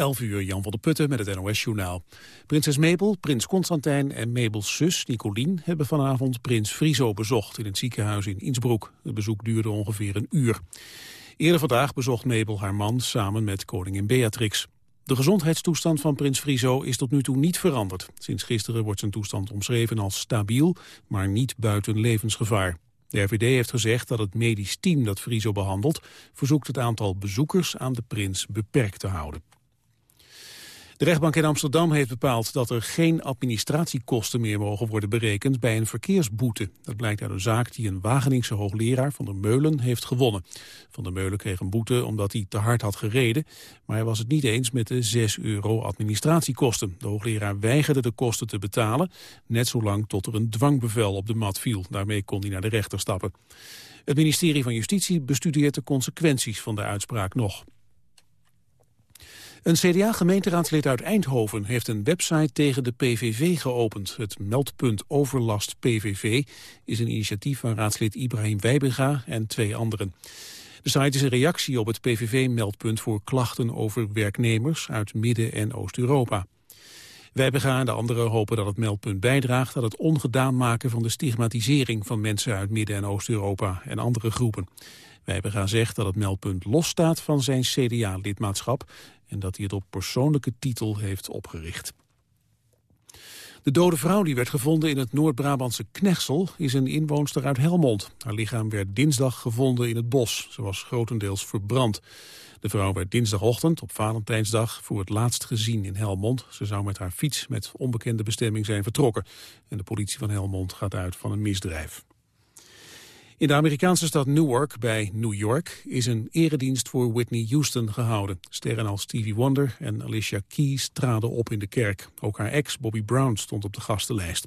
11 uur, Jan van der Putten met het NOS-journaal. Prinses Mabel, prins Constantijn en Mabels zus Nicolien... hebben vanavond prins Friso bezocht in het ziekenhuis in Innsbruck. Het bezoek duurde ongeveer een uur. Eerder vandaag bezocht Mabel haar man samen met koningin Beatrix. De gezondheidstoestand van prins Friso is tot nu toe niet veranderd. Sinds gisteren wordt zijn toestand omschreven als stabiel, maar niet buiten levensgevaar. De RVD heeft gezegd dat het medisch team dat Friso behandelt... verzoekt het aantal bezoekers aan de prins beperkt te houden. De rechtbank in Amsterdam heeft bepaald dat er geen administratiekosten meer mogen worden berekend bij een verkeersboete. Dat blijkt uit een zaak die een Wageningse hoogleraar van der Meulen heeft gewonnen. Van der Meulen kreeg een boete omdat hij te hard had gereden, maar hij was het niet eens met de 6 euro administratiekosten. De hoogleraar weigerde de kosten te betalen, net zolang tot er een dwangbevel op de mat viel. Daarmee kon hij naar de rechter stappen. Het ministerie van Justitie bestudeert de consequenties van de uitspraak nog. Een CDA-gemeenteraadslid uit Eindhoven heeft een website tegen de PVV geopend. Het meldpunt Overlast PVV is een initiatief van raadslid Ibrahim Wijbega en twee anderen. De site is een reactie op het PVV-meldpunt voor klachten over werknemers uit Midden- en Oost-Europa. Wijbega en de anderen hopen dat het meldpunt bijdraagt aan het ongedaan maken van de stigmatisering van mensen uit Midden- en Oost-Europa en andere groepen. Wijbega zegt dat het meldpunt losstaat van zijn CDA-lidmaatschap en dat hij het op persoonlijke titel heeft opgericht. De dode vrouw die werd gevonden in het Noord-Brabantse Knechtsel is een inwoonster uit Helmond. Haar lichaam werd dinsdag gevonden in het bos. Ze was grotendeels verbrand. De vrouw werd dinsdagochtend op Valentijnsdag voor het laatst gezien in Helmond. Ze zou met haar fiets met onbekende bestemming zijn vertrokken. En de politie van Helmond gaat uit van een misdrijf. In de Amerikaanse stad Newark bij New York is een eredienst voor Whitney Houston gehouden. Sterren als Stevie Wonder en Alicia Keys traden op in de kerk. Ook haar ex Bobby Brown stond op de gastenlijst.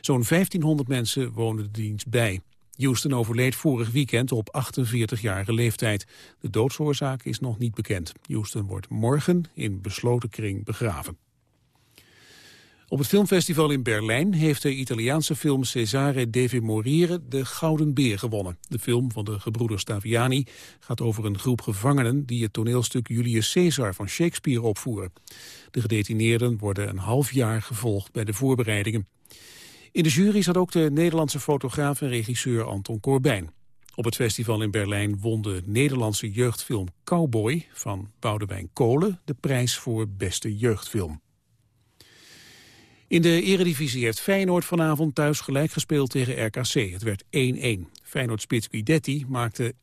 Zo'n 1500 mensen woonden de dienst bij. Houston overleed vorig weekend op 48-jarige leeftijd. De doodsoorzaak is nog niet bekend. Houston wordt morgen in besloten kring begraven. Op het filmfestival in Berlijn heeft de Italiaanse film Cesare deve morire de Gouden Beer gewonnen. De film van de gebroeders Staviani gaat over een groep gevangenen die het toneelstuk Julius Caesar van Shakespeare opvoeren. De gedetineerden worden een half jaar gevolgd bij de voorbereidingen. In de jury zat ook de Nederlandse fotograaf en regisseur Anton Corbijn. Op het festival in Berlijn won de Nederlandse jeugdfilm Cowboy van Boudewijn Kolen de prijs voor beste jeugdfilm. In de eredivisie heeft Feyenoord vanavond thuis gelijk gespeeld tegen RKC. Het werd 1-1. Feyenoord-spits Guidetti maakte 1-0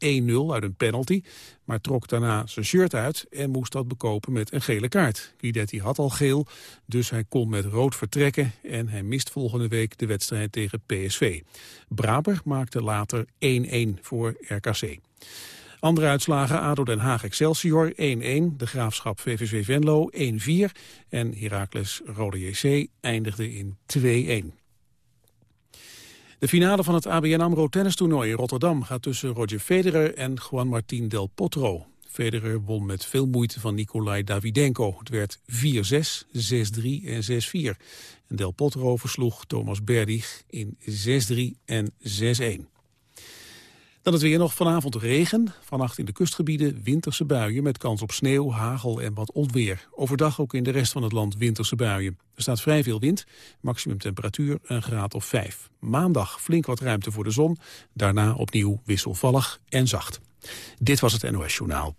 uit een penalty... maar trok daarna zijn shirt uit en moest dat bekopen met een gele kaart. Guidetti had al geel, dus hij kon met rood vertrekken... en hij mist volgende week de wedstrijd tegen PSV. Braber maakte later 1-1 voor RKC. Andere uitslagen ADO Den Haag Excelsior 1-1, de Graafschap VVV Venlo 1-4 en Heracles Rode JC eindigde in 2-1. De finale van het ABN AMRO tennistoernooi in Rotterdam gaat tussen Roger Federer en Juan Martín Del Potro. Federer won met veel moeite van Nikolai Davidenko. Het werd 4-6, 6-3 en 6-4. En Del Potro versloeg Thomas Berdych in 6-3 en 6-1. Dan het weer nog vanavond regen. Vannacht in de kustgebieden winterse buien met kans op sneeuw, hagel en wat onweer. Overdag ook in de rest van het land winterse buien. Er staat vrij veel wind, maximum temperatuur een graad of 5. Maandag flink wat ruimte voor de zon, daarna opnieuw wisselvallig en zacht. Dit was het NOS Journaal.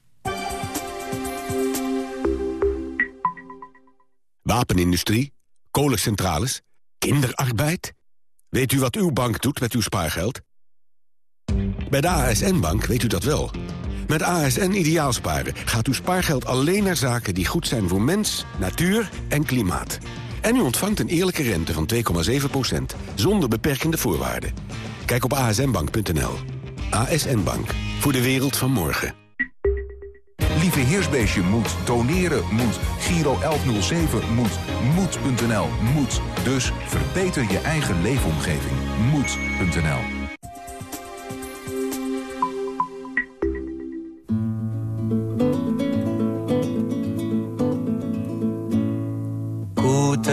Wapenindustrie, kolencentrales, kinderarbeid. Weet u wat uw bank doet met uw spaargeld? Bij de ASN-bank weet u dat wel. Met ASN Ideaalsparen gaat uw spaargeld alleen naar zaken die goed zijn voor mens, natuur en klimaat. En u ontvangt een eerlijke rente van 2,7%, zonder beperkende voorwaarden. Kijk op asnbank.nl. ASN Bank, voor de wereld van morgen. Lieve Heersbeestje moet, doneren moet, Giro 1107 moet, moed.nl moet. Dus verbeter je eigen leefomgeving. Moed.nl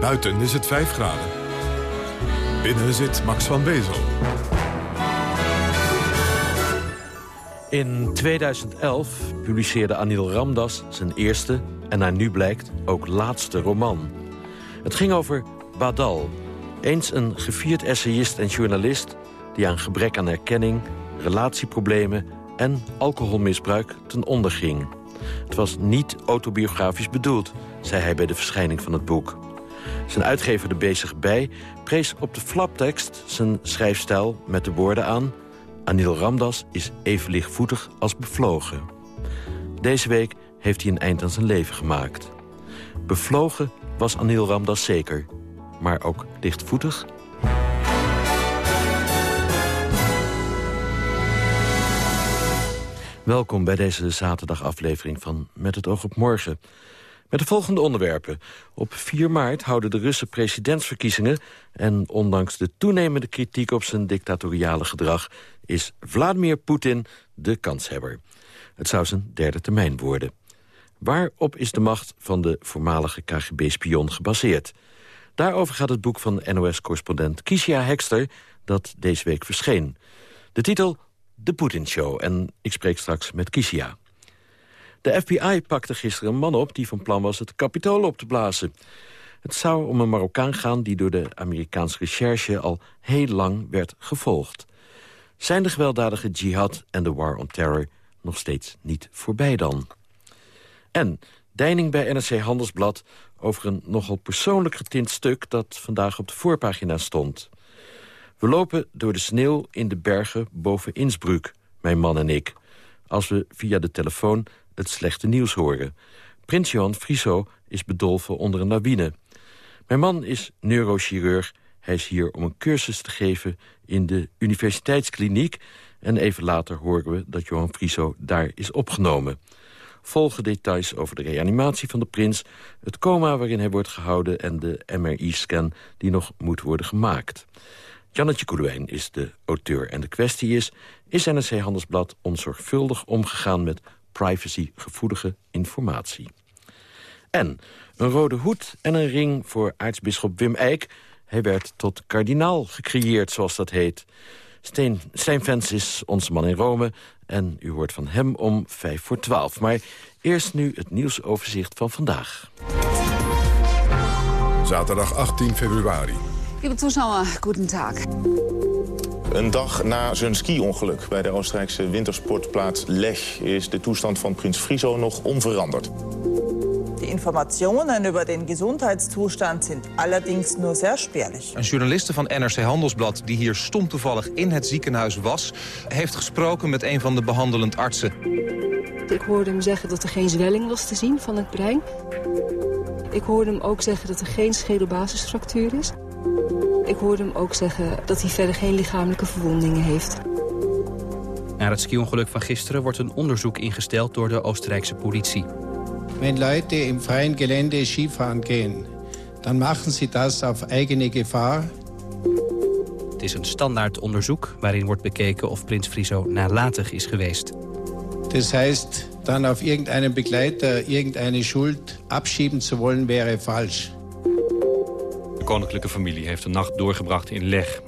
Buiten is het 5 graden. Binnen zit Max van Bezel. In 2011 publiceerde Anil Ramdas zijn eerste en naar nu blijkt ook laatste roman. Het ging over Badal, eens een gevierd essayist en journalist... die aan gebrek aan erkenning, relatieproblemen en alcoholmisbruik ten onder ging. Het was niet autobiografisch bedoeld, zei hij bij de verschijning van het boek. Zijn uitgever de bezig bij prees op de flaptekst zijn schrijfstijl met de woorden aan... Anil Ramdas is even lichtvoetig als bevlogen. Deze week heeft hij een eind aan zijn leven gemaakt. Bevlogen was Anil Ramdas zeker, maar ook lichtvoetig... Welkom bij deze zaterdagaflevering van Met het oog op morgen. Met de volgende onderwerpen. Op 4 maart houden de Russen presidentsverkiezingen... en ondanks de toenemende kritiek op zijn dictatoriale gedrag... is Vladimir Poetin de kanshebber. Het zou zijn derde termijn worden. Waarop is de macht van de voormalige KGB-spion gebaseerd? Daarover gaat het boek van NOS-correspondent Kisia Hekster... dat deze week verscheen. De titel De Poetin Show en ik spreek straks met Kisia. De FBI pakte gisteren een man op die van plan was het kapitool op te blazen. Het zou om een Marokkaan gaan die door de Amerikaanse recherche al heel lang werd gevolgd. Zijn de gewelddadige jihad en de war on terror nog steeds niet voorbij dan? En deining bij NRC Handelsblad over een nogal persoonlijk getint stuk... dat vandaag op de voorpagina stond. We lopen door de sneeuw in de bergen boven Innsbruck, mijn man en ik... als we via de telefoon het slechte nieuws horen. Prins Johan Friso is bedolven onder een lawine. Mijn man is neurochirurg. Hij is hier om een cursus te geven in de universiteitskliniek... en even later horen we dat Johan Friso daar is opgenomen. Volgen details over de reanimatie van de prins... het coma waarin hij wordt gehouden... en de MRI-scan die nog moet worden gemaakt. Jannetje Koelewijn is de auteur en de kwestie is... is NRC Handelsblad onzorgvuldig omgegaan met privacygevoelige informatie. En een rode hoed en een ring voor aartsbisschop Wim Eijk. Hij werd tot kardinaal gecreëerd, zoals dat heet. Steen, Stijn Vens is onze man in Rome en u hoort van hem om vijf voor twaalf. Maar eerst nu het nieuwsoverzicht van vandaag. Zaterdag 18 februari. Liebe Zuschauer, guten Tag. Een dag na zijn ski-ongeluk bij de Oostenrijkse wintersportplaats Lech... is de toestand van prins Friso nog onveranderd. De informationen over den Gesundheitszustand zijn allerdings nur sehr spärlich. Een journaliste van NRC Handelsblad, die hier stom toevallig in het ziekenhuis was... heeft gesproken met een van de behandelend artsen. Ik hoorde hem zeggen dat er geen zwelling was te zien van het brein. Ik hoorde hem ook zeggen dat er geen schedelbasisfractuur is. Ik hoorde hem ook zeggen dat hij verder geen lichamelijke verwondingen heeft. Na het ski-ongeluk van gisteren wordt een onderzoek ingesteld door de Oostenrijkse politie. Wenn Leute im freien Gelände Skifahren gehen, dan machen sie das auf eigene Gefahr. Het is een standaard onderzoek waarin wordt bekeken of prins Friso nalatig is geweest. Das heißt, dann auf irgendeinen Begleiter irgendeine Schuld abschieben zu wollen, wäre falsch. De koninklijke familie heeft de nacht doorgebracht in Leg.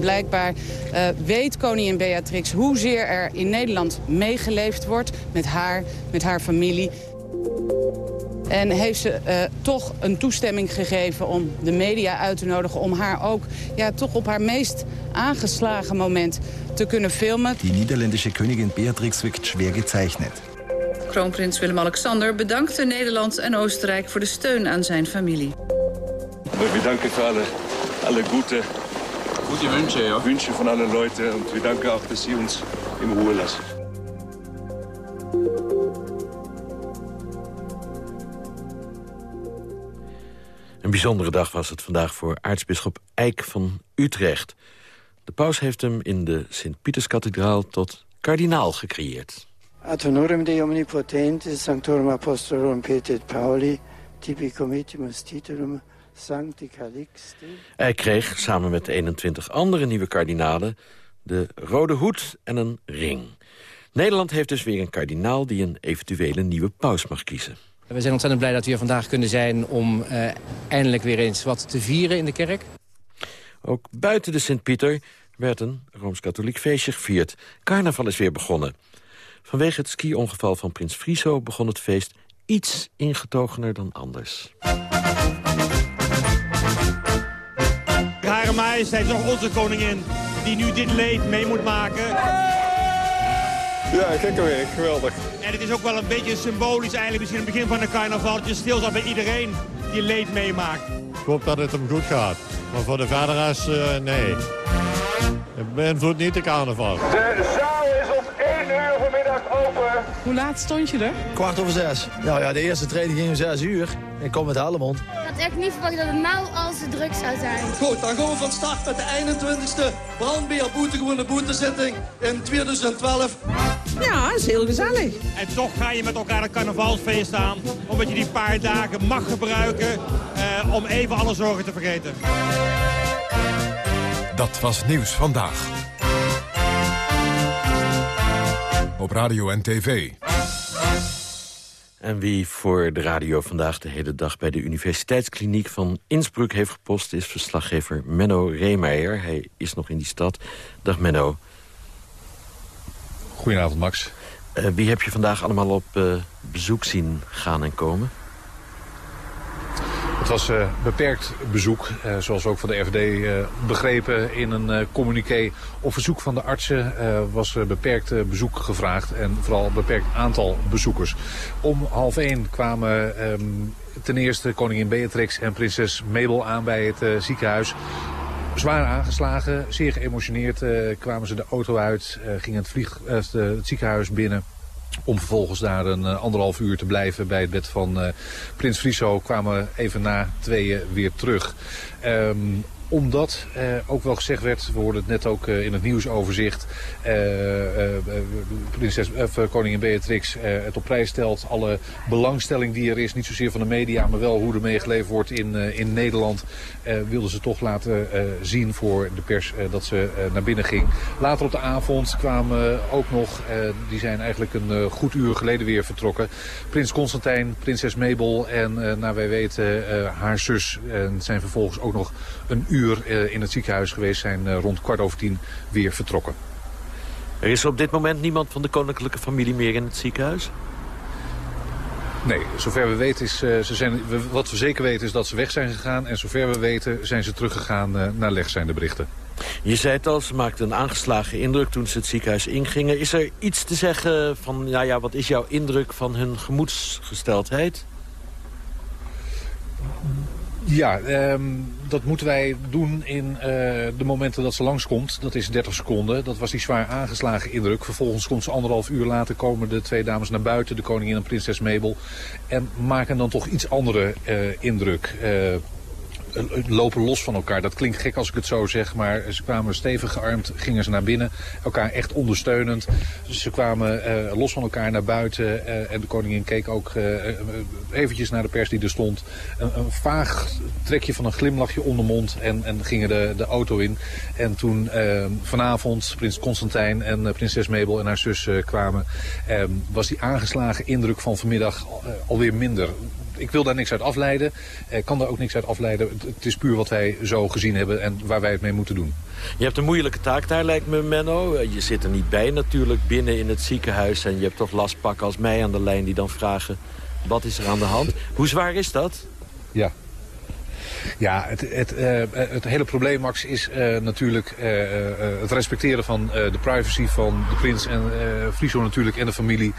Blijkbaar uh, weet koningin Beatrix hoezeer er in Nederland meegeleefd wordt met haar, met haar familie. En heeft ze uh, toch een toestemming gegeven om de media uit te nodigen... om haar ook ja, toch op haar meest aangeslagen moment te kunnen filmen. Die Nederlandse koningin Beatrix wordt schwer gezeichnet. Kroonprins Willem-Alexander bedankte Nederland en Oostenrijk... voor de steun aan zijn familie. We bedanken voor alle, alle goede, gute Wünsche, ja. Wünsche von allen Leuten. Und wir danken auch, dass Sie uns in Ruhe lassen. Een bijzondere dag was het vandaag voor aartsbisschop Eijk van Utrecht. De paus heeft hem in de Sint-Pieterskathedraal tot kardinaal gecreëerd. Ad honorem Dei omnipotentis, sanctorum apostolorum Peter Pauli, tibi comitimus titulum Sancti. Hij kreeg samen met 21 andere nieuwe kardinalen de rode hoed en een ring. Nederland heeft dus weer een kardinaal die een eventuele nieuwe paus mag kiezen. We zijn ontzettend blij dat we hier vandaag kunnen zijn om uh, eindelijk weer eens wat te vieren in de kerk. Ook buiten de Sint-Pieter werd een Rooms-Katholiek feestje gevierd. Carnaval is weer begonnen. Vanwege het ski-ongeval van Prins Friso begon het feest iets ingetogener dan anders. Hare Majesteit, nog onze koningin, die nu dit leed mee moet maken. Ja, kijk weer, geweldig. En het is ook wel een beetje symbolisch eigenlijk, misschien het begin van de carnaval. Dat je stil bij iedereen die leed meemaakt. Ik hoop dat het hem goed gaat. Maar voor de verderes, uh, nee. Het beïnvloedt niet de carnaval. De zaal is om 1 open. Hoe laat stond je er? Kwart over zes. Nou ja, de eerste training ging om 6 uur. Ik kom met Hellemond. Ik had echt niet verwacht dat het nou al zo druk zou zijn. Goed, dan gaan we van start met de 21ste brandbeer boetegewone boetezitting in 2012. Ja, dat is heel gezellig. En toch ga je met elkaar een carnavalsfeest aan. Omdat je die paar dagen mag gebruiken eh, om even alle zorgen te vergeten. Dat was Nieuws Vandaag. Op radio en tv. En wie voor de radio vandaag de hele dag bij de Universiteitskliniek van Innsbruck heeft gepost... is verslaggever Menno Reemeijer. Hij is nog in die stad. Dag Menno. Goedenavond Max. Uh, wie heb je vandaag allemaal op uh, bezoek zien gaan en komen? Het was uh, beperkt bezoek, uh, zoals ook van de RVD uh, begrepen in een communiqué. Op verzoek van de artsen was beperkt bezoek gevraagd en vooral een beperkt aantal bezoekers. Om half één kwamen um, ten eerste koningin Beatrix en prinses Mabel aan bij het ziekenhuis. Zwaar aangeslagen, zeer geëmotioneerd kwamen ze de auto uit, gingen het, vlieg, het ziekenhuis binnen. Om vervolgens daar een uh, anderhalf uur te blijven bij het bed van uh, Prins Friso. Kwamen even na tweeën weer terug. Um, omdat eh, ook wel gezegd werd, we hoorden het net ook eh, in het nieuwsoverzicht... Eh, prinses, koningin Beatrix het op prijs stelt. Alle belangstelling die er is, niet zozeer van de media... maar wel hoe er meegeleefd wordt in, in Nederland... wilden ze toch laten zien voor de pers dat ze naar binnen ging. Later op de avond kwamen ook nog, die zijn eigenlijk een goed uur geleden weer vertrokken... Prins Constantijn, prinses Mabel en naar wij weten haar zus... en zijn vervolgens ook nog een uur uur uh, in het ziekenhuis geweest zijn uh, rond kwart over tien weer vertrokken. Er is op dit moment niemand van de koninklijke familie meer in het ziekenhuis? Nee, zover we weten is, uh, ze zijn, wat we zeker weten is dat ze weg zijn gegaan. En zover we weten zijn ze teruggegaan naar leg zijn de berichten. Je zei het al, ze maakten een aangeslagen indruk toen ze het ziekenhuis ingingen. Is er iets te zeggen van, nou ja, wat is jouw indruk van hun gemoedsgesteldheid? Ja, um, dat moeten wij doen in uh, de momenten dat ze langskomt. Dat is 30 seconden. Dat was die zwaar aangeslagen indruk. Vervolgens komt ze anderhalf uur later komen de twee dames naar buiten. De koningin en prinses Mabel. En maken dan toch iets andere uh, indruk. Uh, lopen los van elkaar. Dat klinkt gek als ik het zo zeg, maar ze kwamen stevig gearmd, gingen ze naar binnen. Elkaar echt ondersteunend. Ze kwamen uh, los van elkaar naar buiten. Uh, en de koningin keek ook uh, eventjes naar de pers die er stond. Een, vaag trekje van een glimlachje om de mond en, en gingen de, de auto in. En toen vanavond prins Constantijn en prinses Mabel en haar zus kwamen... was die aangeslagen indruk van vanmiddag alweer minder ik wil daar niks uit afleiden. Ik kan daar ook niks uit afleiden. Het is puur wat wij zo gezien hebben en waar wij het mee moeten doen. Je hebt een moeilijke taak daar, lijkt me, Menno. Je zit er niet bij natuurlijk binnen in het ziekenhuis... en je hebt toch lastpakken als mij aan de lijn die dan vragen... wat is er aan de hand? Hoe zwaar is dat? Ja, ja, het, het, uh, het hele probleem, Max, is uh, natuurlijk uh, het respecteren van de privacy van de prins en Friso natuurlijk en de familie.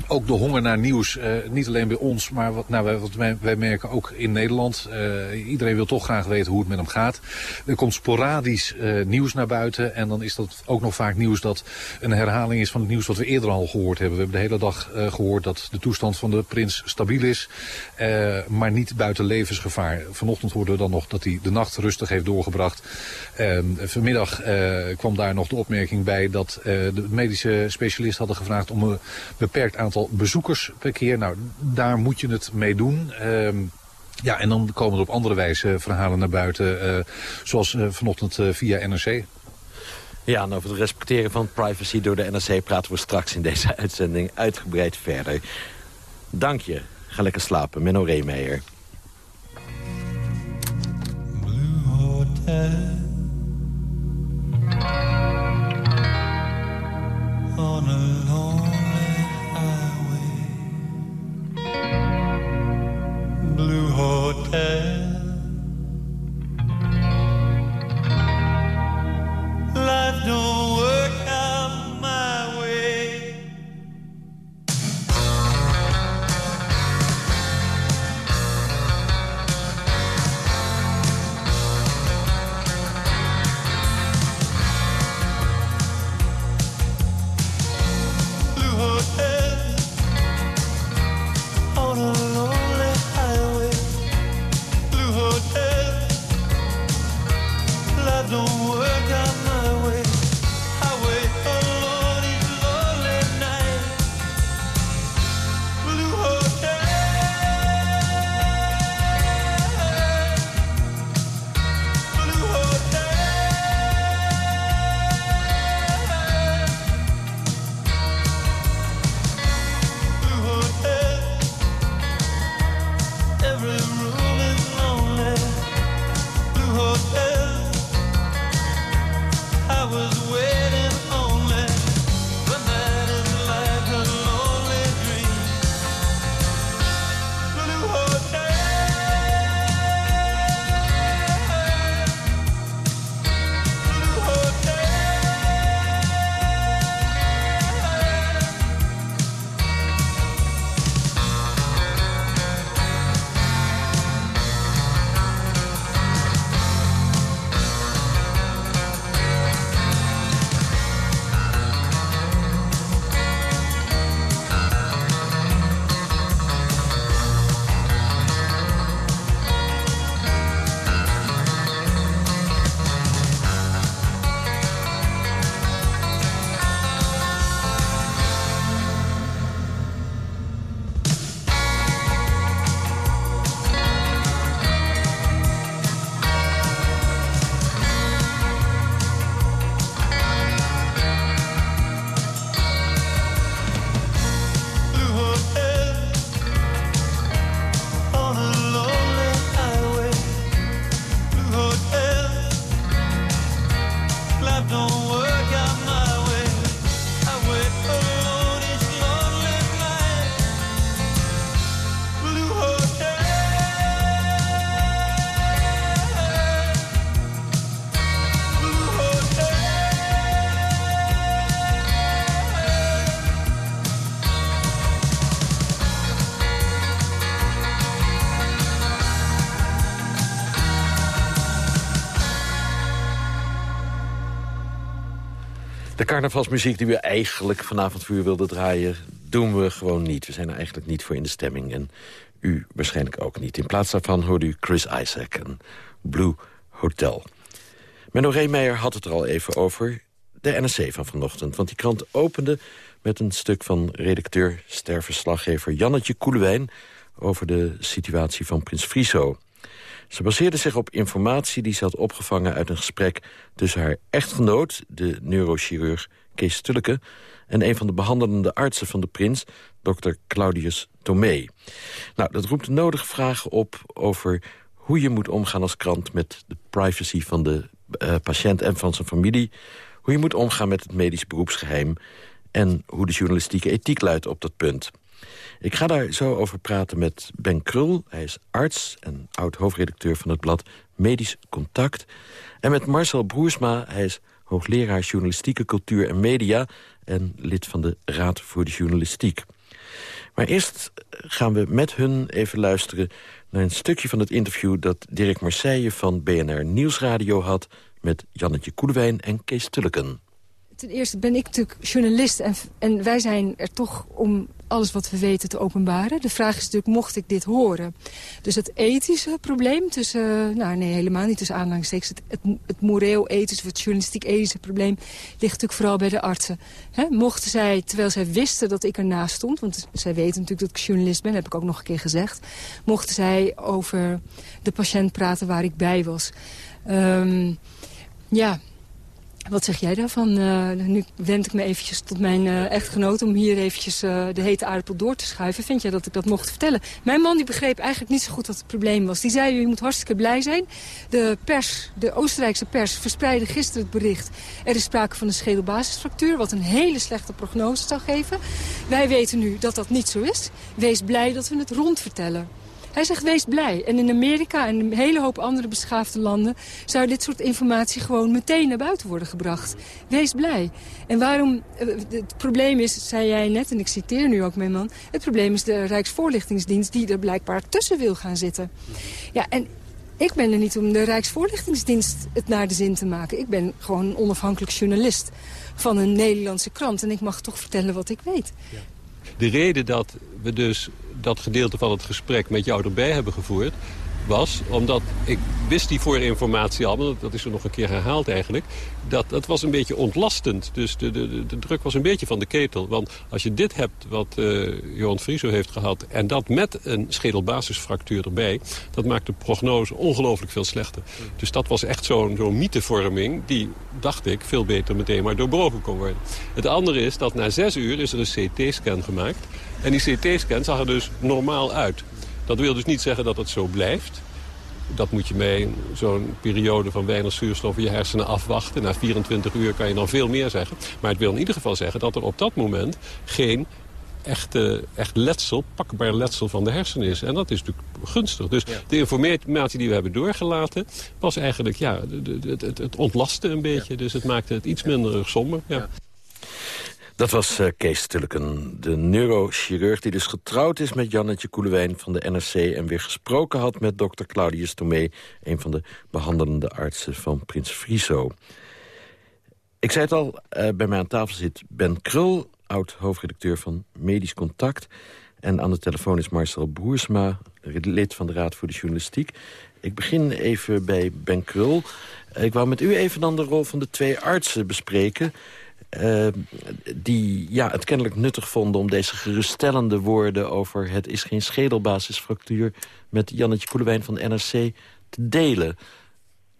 Ehm, ook de honger naar nieuws, uh, niet alleen bij ons, maar wat, nou, wat wij, wij, merken ook in Nederland. Uh, iedereen wil toch graag weten hoe het met hem gaat. Er komt sporadisch uh, nieuws naar buiten en dan is dat ook nog vaak nieuws dat een herhaling is van het nieuws wat we eerder al gehoord hebben. We hebben de hele dag gehoord dat de toestand van de prins stabiel is, maar niet buiten levensgevaar. Vanochtend hoorden we dan nog dat hij de nacht rustig heeft doorgebracht. vanmiddag kwam daar nog de opmerking bij dat de medische specialisten hadden gevraagd om een beperkt aantal aantal bezoekers per keer. Nou, daar moet je het mee doen. Uh, ja, en dan komen er op andere wijze verhalen naar buiten. Uh, zoals uh, vanochtend uh, via NRC. Ja, en over het respecteren van privacy door de NRC... praten we straks in deze uitzending uitgebreid verder. Dank je. Ga lekker slapen. Menno Reemeijer. Blue Hotel De carnavalsmuziek die we eigenlijk vanavond voor wilden draaien... doen we gewoon niet. We zijn er eigenlijk niet voor in de stemming. En u waarschijnlijk ook niet. In plaats daarvan hoorde u Chris Isaac en Blue Hotel. Menno Reemeijer had het er al even over. De NRC van vanochtend. Want die krant opende met een stuk van redacteur... sterverslaggever Jannetje Koelewijn... over de situatie van prins Friso. Ze baseerde zich op informatie die ze had opgevangen uit een gesprek... tussen haar echtgenoot, de neurochirurg Kees Stulleke... en een van de behandelende artsen van de prins, dokter Claudius Tomé. Nou, dat roept de nodige vragen op over hoe je moet omgaan als krant... met de privacy van de uh, patiënt en van zijn familie... hoe je moet omgaan met het medisch beroepsgeheim... en hoe de journalistieke ethiek luidt op dat punt... Ik ga daar zo over praten met Ben Krul. Hij is arts en oud-hoofdredacteur van het blad Medisch Contact. En met Marcel Broersma. Hij is hoogleraar journalistieke cultuur en media... en lid van de Raad voor de Journalistiek. Maar eerst gaan we met hun even luisteren naar een stukje van het interview... dat Dirk Marseille van BNR Nieuwsradio had met Jannetje Koelewijn en Kees Tulleken. Ten eerste ben ik natuurlijk journalist en, en wij zijn er toch om alles wat we weten te openbaren. De vraag is natuurlijk, mocht ik dit horen? Dus het ethische probleem tussen... Nou nee, helemaal niet tussen aanhalingstekens. Het, het, het moreel-ethische of het journalistiek-ethische probleem... ligt natuurlijk vooral bij de artsen. Mochten zij, terwijl zij wisten dat ik ernaast stond... want zij weten natuurlijk dat ik journalist ben, heb ik ook nog een keer gezegd... mochten zij over de patiënt praten waar ik bij was... Um, ja, wat zeg jij daarvan? Uh, nu wend ik me eventjes tot mijn uh, echtgenoot om hier eventjes uh, de hete aardappel door te schuiven. Vind jij dat ik dat mocht vertellen? Mijn man die begreep eigenlijk niet zo goed wat het probleem was. Die zei, je moet hartstikke blij zijn. De pers, de Oostenrijkse pers, verspreidde gisteren het bericht. Er is sprake van een schedelbasisfractuur, wat een hele slechte prognose zou geven. Wij weten nu dat dat niet zo is. Wees blij dat we het rond vertellen. Hij zegt, wees blij. En in Amerika en een hele hoop andere beschaafde landen... zou dit soort informatie gewoon meteen naar buiten worden gebracht. Wees blij. En waarom... Eh, het probleem is, zei jij net, en ik citeer nu ook mijn man... het probleem is de Rijksvoorlichtingsdienst die er blijkbaar tussen wil gaan zitten. Ja, en ik ben er niet om de Rijksvoorlichtingsdienst het naar de zin te maken. Ik ben gewoon een onafhankelijk journalist van een Nederlandse krant. En ik mag toch vertellen wat ik weet. Ja. De reden dat we dus dat gedeelte van het gesprek met jou erbij hebben gevoerd was, omdat ik wist die voorinformatie al, dat is er nog een keer herhaald eigenlijk, dat dat was een beetje ontlastend. Dus de, de, de druk was een beetje van de ketel. Want als je dit hebt wat uh, Johan Frieso heeft gehad... en dat met een schedelbasisfractuur erbij... dat maakt de prognose ongelooflijk veel slechter. Dus dat was echt zo'n zo'n mythevorming... die, dacht ik, veel beter meteen maar doorbroken kon worden. Het andere is dat na zes uur is er een CT-scan gemaakt... En die CT-scan zag er dus normaal uit. Dat wil dus niet zeggen dat het zo blijft. Dat moet je mee zo'n periode van weinig zuurstof in je hersenen afwachten. Na 24 uur kan je dan veel meer zeggen. Maar het wil in ieder geval zeggen dat er op dat moment geen echte, echt letsel, pakbaar letsel van de hersenen is. En dat is natuurlijk gunstig. Dus de informatie die we hebben doorgelaten... was eigenlijk ja, het, het, het ontlastte een beetje. Dus het maakte het iets minder somber. Ja. Dat was uh, Kees Tulleken, de neurochirurg die dus getrouwd is met Jannetje Koelewijn van de NRC... en weer gesproken had met dokter Claudius Tomé... een van de behandelende artsen van Prins Friso. Ik zei het al, uh, bij mij aan tafel zit Ben Krul... oud-hoofdredacteur van Medisch Contact. En aan de telefoon is Marcel Broersma, lid van de Raad voor de Journalistiek. Ik begin even bij Ben Krul. Ik wou met u even dan de rol van de twee artsen bespreken... Uh, die ja, het kennelijk nuttig vonden om deze geruststellende woorden... over het is geen schedelbasisfractuur met Jannetje Koelewijn van de NRC te delen.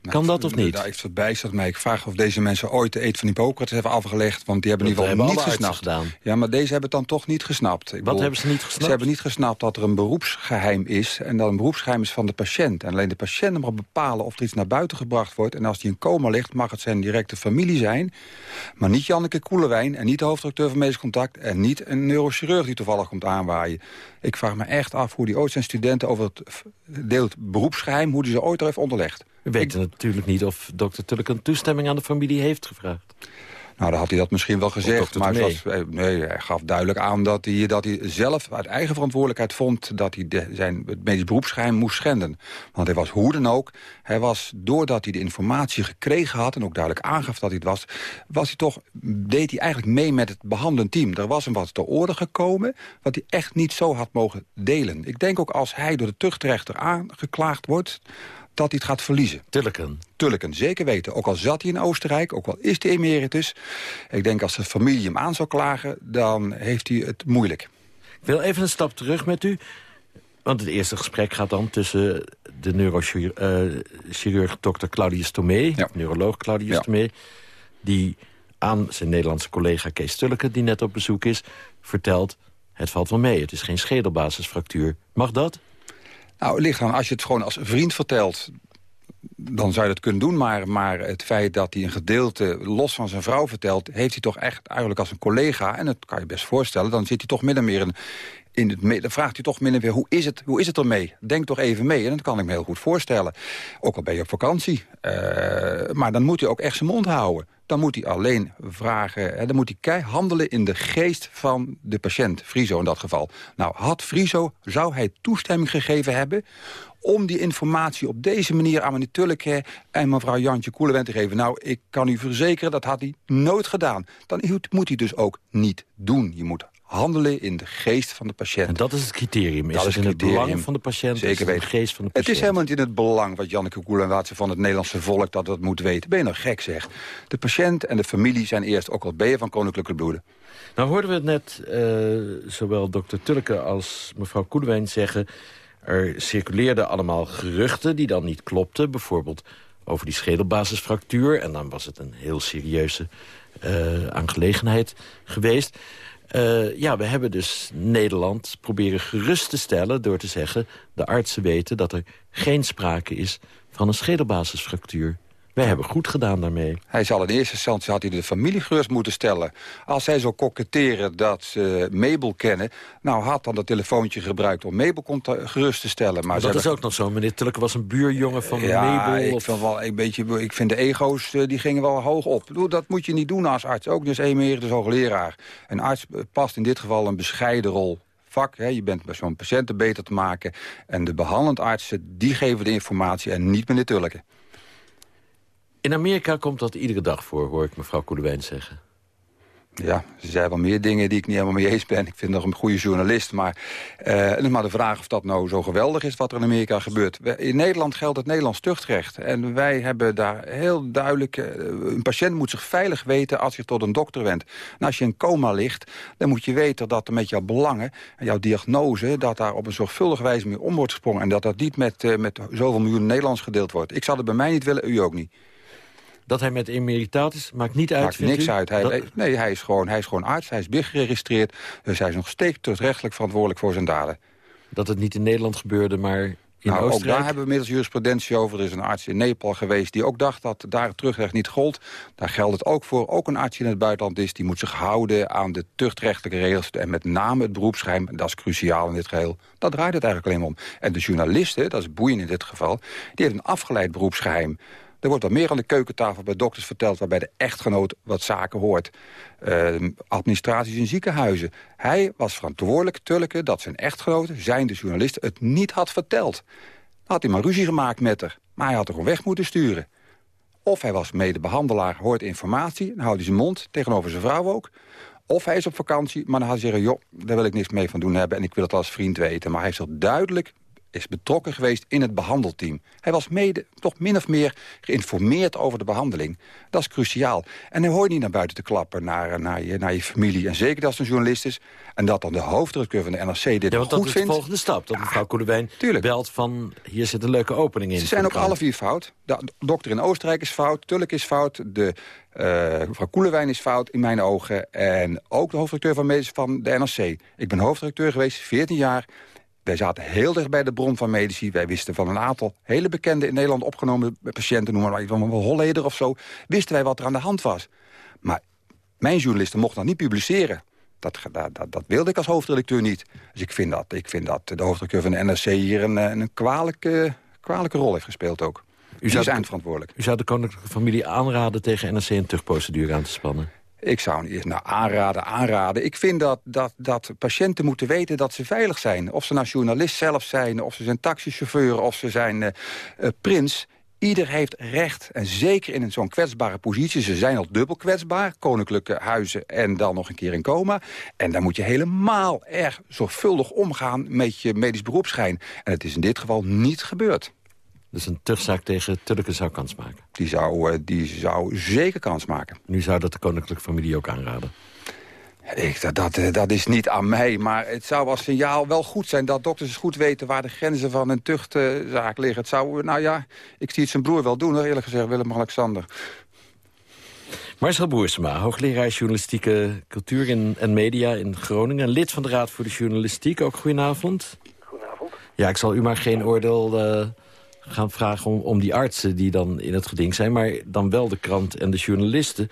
Nou, kan dat of niet? Daar heeft verbijsterd mij. Ik vraag of deze mensen ooit de eet van Hippocrates hebben afgelegd. Want die hebben in ieder geval niet gesnapt. Gedaan. Ja, maar deze hebben het dan toch niet gesnapt. Ik Wat hebben ze niet gesnapt? Ze hebben niet gesnapt dat er een beroepsgeheim is. En dat een beroepsgeheim is van de patiënt. En alleen de patiënt mag bepalen of er iets naar buiten gebracht wordt. En als die in coma ligt, mag het zijn directe familie zijn. Maar niet Janneke Koelewijn en niet de hoofdredacteur van Medisch Contact... en niet een neurochirurg die toevallig komt aanwaaien. Ik vraag me echt af hoe die ooit zijn studenten over het deelt beroepsgeheim... hoe die ze ooit er heeft onderlegd. We weten natuurlijk niet of dokter Tulk toestemming aan de familie heeft gevraagd. Nou, dan had hij dat misschien wel gezegd. Maar was, eh, nee, hij gaf duidelijk aan dat hij, dat hij zelf uit eigen verantwoordelijkheid vond... dat hij de, zijn het medisch beroepsgeheim moest schenden. Want hij was hoe dan ook. Hij was, doordat hij de informatie gekregen had... en ook duidelijk aangaf dat hij het was... was hij toch, deed hij eigenlijk mee met het behandelend team. Er was hem wat te orde gekomen... wat hij echt niet zo had mogen delen. Ik denk ook als hij door de tuchtrechter aangeklaagd wordt dat hij het gaat verliezen. Tulleken. Tulleken, zeker weten. Ook al zat hij in Oostenrijk, ook al is hij emeritus. Ik denk als de familie hem aan zou klagen, dan heeft hij het moeilijk. Ik wil even een stap terug met u. Want het eerste gesprek gaat dan tussen de neurochirurg uh, dokter Claudius Tomé... Ja. neuroloog Claudius ja. Tomé... die aan zijn Nederlandse collega Kees Tulleken... die net op bezoek is, vertelt... het valt wel mee, het is geen schedelbasisfractuur. Mag dat? Nou, aan, als je het gewoon als vriend vertelt dan zou je dat kunnen doen. Maar, maar het feit dat hij een gedeelte los van zijn vrouw vertelt... heeft hij toch echt eigenlijk als een collega... en dat kan je best voorstellen... dan zit hij toch min of meer in, in het, dan vraagt u toch min en weer, hoe is, het, hoe is het ermee? Denk toch even mee. En dat kan ik me heel goed voorstellen. Ook al ben je op vakantie. Uh, maar dan moet hij ook echt zijn mond houden. Dan moet hij alleen vragen, hè, dan moet hij handelen in de geest van de patiënt. Friso in dat geval. Nou, had Friso, zou hij toestemming gegeven hebben om die informatie op deze manier aan meneer Tulleke en mevrouw Jantje Koelewend te geven. Nou, ik kan u verzekeren, dat had hij nooit gedaan. Dan moet hij dus ook niet doen. Je moet handelen in de geest van de patiënt. En dat is het criterium. Is dat het in het belang van de patiënt? Zeker weten. de geest van de patiënt? Het is helemaal niet in het belang wat Janneke Koelenwaatse van het Nederlandse volk dat dat moet weten. Ben je nou gek, zeg. De patiënt en de familie zijn eerst, ook al ben je van koninklijke bloeden. Nou hoorden we het net uh, zowel dokter Tulke als mevrouw Koelewijn zeggen... er circuleerden allemaal geruchten die dan niet klopten. Bijvoorbeeld over die schedelbasisfractuur. En dan was het een heel serieuze uh, aangelegenheid geweest. Uh, ja, we hebben dus Nederland proberen gerust te stellen... door te zeggen, de artsen weten dat er geen sprake is van een schedelbasisfractuur. Wij hebben goed gedaan daarmee. Hij zal in eerste instantie had hij de familie gerust moeten stellen. Als zij zo koketteren dat ze Mabel kennen... nou, had dan dat telefoontje gebruikt om Mabel gerust te stellen. Maar dat is ook nog zo. Meneer Tulke was een buurjongen van ja, Mabel. Ik, vind wel een beetje, ik vind de ego's eh, die gingen wel hoog op. Dat moet je niet doen als arts. Ook dus emeritus hoogleraar. Een arts past in dit geval een bescheiden rol vak. Hè. Je bent bij zo'n patiënten beter te maken. En de behandelend artsen, die geven de informatie en niet meneer Tulke. In Amerika komt dat iedere dag voor, hoor ik mevrouw Koelewijn zeggen. Ja, ze zei wel meer dingen die ik niet helemaal mee eens ben. Ik vind nog een goede journalist. Maar uh, het is maar de vraag of dat nou zo geweldig is wat er in Amerika gebeurt. In Nederland geldt het Nederlands tuchtrecht. En wij hebben daar heel duidelijk... Uh, een patiënt moet zich veilig weten als je tot een dokter wendt. En als je in coma ligt, dan moet je weten dat er met jouw belangen... en jouw diagnose, dat daar op een zorgvuldige wijze mee om wordt gesprongen. En dat dat niet met, uh, met zoveel miljoen Nederlands gedeeld wordt. Ik zou het bij mij niet willen, u ook niet. Dat hij met emeritatis maakt niet uit, Maakt niks uit. Hij, Nee, hij is, gewoon, hij is gewoon arts, hij is BIG geregistreerd. Dus hij is nog steeds rechtelijk verantwoordelijk voor zijn daden. Dat het niet in Nederland gebeurde, maar in nou, Oostenrijk? Ook daar hebben we middels jurisprudentie over. Er is een arts in Nepal geweest die ook dacht dat daar het terugrecht niet gold. Daar geldt het ook voor. Ook een arts die in het buitenland is, die moet zich houden aan de tuchtrechtelijke regels. En met name het beroepsgeheim, dat is cruciaal in dit geheel. Dat draait het eigenlijk alleen om. En de journalisten, dat is boeiend in dit geval, die heeft een afgeleid beroepsgeheim. Er wordt wat meer aan de keukentafel bij dokters verteld... waarbij de echtgenoot wat zaken hoort. Uh, administraties in ziekenhuizen. Hij was verantwoordelijk, Tulke, dat zijn echtgenote, zijn de journalist... het niet had verteld. Dan had hij maar ruzie gemaakt met haar. Maar hij had er gewoon weg moeten sturen. Of hij was medebehandelaar, hoort informatie... en houdt hij zijn mond, tegenover zijn vrouw ook... Of hij is op vakantie, maar dan had hij zeggen... joh, daar wil ik niks mee van doen hebben en ik wil het als vriend weten. Maar hij is zich duidelijk is betrokken geweest in het behandelteam. Hij was mede, toch min of meer geïnformeerd over de behandeling. Dat is cruciaal. En hij hoort niet naar buiten te klappen naar, naar, je, naar je familie. En zeker als het een journalist is. En dat dan de hoofdredacteur van de NRC dit ja, want goed dat is de volgende stap. Dat mevrouw Koelewijn belt van... hier zit een leuke opening in. Ze zijn ook alle vier fout. De dokter in Oostenrijk is fout. Tulk is fout. De uh, mevrouw Koelewijn is fout in mijn ogen. En ook de hoofdredacteur van, van de NRC. Ik ben hoofdredacteur geweest, 14 jaar. Wij zaten heel dicht bij de bron van medici. Wij wisten van een aantal hele bekende in Nederland opgenomen patiënten... noemen we van Holleder of zo... wisten wij wat er aan de hand was. Maar mijn journalisten mochten dat niet publiceren. Dat, dat, dat, wilde ik als hoofdredacteur niet. Dus ik vind dat, ik vind dat de hoofdredacteur van de NRC hier een, een kwalijke, kwalijke rol heeft gespeeld ook. U zou is eindverantwoordelijk. U zou de koninklijke familie aanraden tegen NRC een terugprocedure aan te spannen? Ik zou niet nou, aanraden, aanraden. Ik vind dat, dat, dat patiënten moeten weten dat ze veilig zijn. Of ze nou journalist zelf zijn, of ze zijn taxichauffeur... of ze zijn uh, uh, prins. Ieder heeft recht, en zeker in zo'n kwetsbare positie... ze zijn al dubbel kwetsbaar, koninklijke huizen en dan nog een keer in coma. En dan moet je helemaal erg zorgvuldig omgaan met je medisch beroepsschijn. En het is in dit geval niet gebeurd. Dus een terugzaak tegen Turken zou kans maken? Die zou, uh, die zou zeker kans maken. Nu zou dat de koninklijke familie ook aanraden? Ik, dat, dat, eh, dat, is niet aan mij, maar het zou als signaal wel goed zijn... dat dokters goed weten waar de grenzen van een tuchtzaak liggen. Het zou, nou ja, ik zie het zijn broer wel doen, hoor, eerlijk gezegd, Willem-Alexander. Marcel Boersma, hoogleraar journalistieke cultuur in, en media in Groningen... lid van de Raad voor de Journalistiek. Ook goedenavond. Goedenavond. Ja, ik zal u maar geen oordeel... Uh, gaan vragen om, om die artsen die dan in het geding zijn... maar dan wel de krant en de journalisten.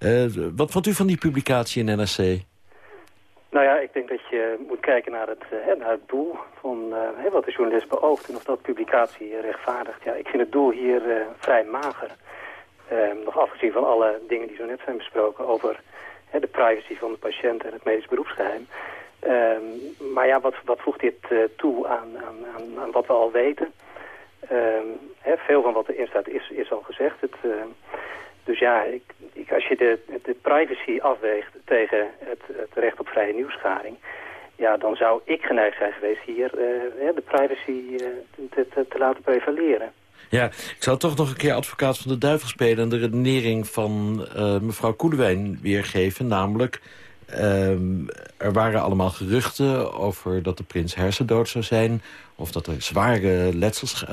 Uh, wat vond u van die publicatie in NRC? Nou ja, ik denk dat je moet kijken naar het, uh, naar het doel van uh, wat de journalist beoogt en of dat publicatie rechtvaardigt. Ja, ik vind het doel hier vrij mager. Ehm, nog afgezien van alle dingen die zo net zijn besproken over de privacy van de patiënt en het medisch beroepsgeheim. Ehm, maar ja, wat, wat voegt dit toe aan, aan, wat we al weten? Ehm, veel van wat erin staat is, is al gezegd. Het, dus ja, ik, ik, als je de, de privacy afweegt tegen het, het recht op vrije nieuwsgaring... ja, dan zou ik geneigd zijn geweest hier uh, de privacy uh, te, te, te, laten prevaleren. Ja, ik zou toch nog een keer advocaat van de duivel spelen... en de redenering van uh, mevrouw Koelewijn weergeven. Namelijk, ehm, er waren allemaal geruchten over dat de prins hersendood zou zijn... of dat er zware letsels,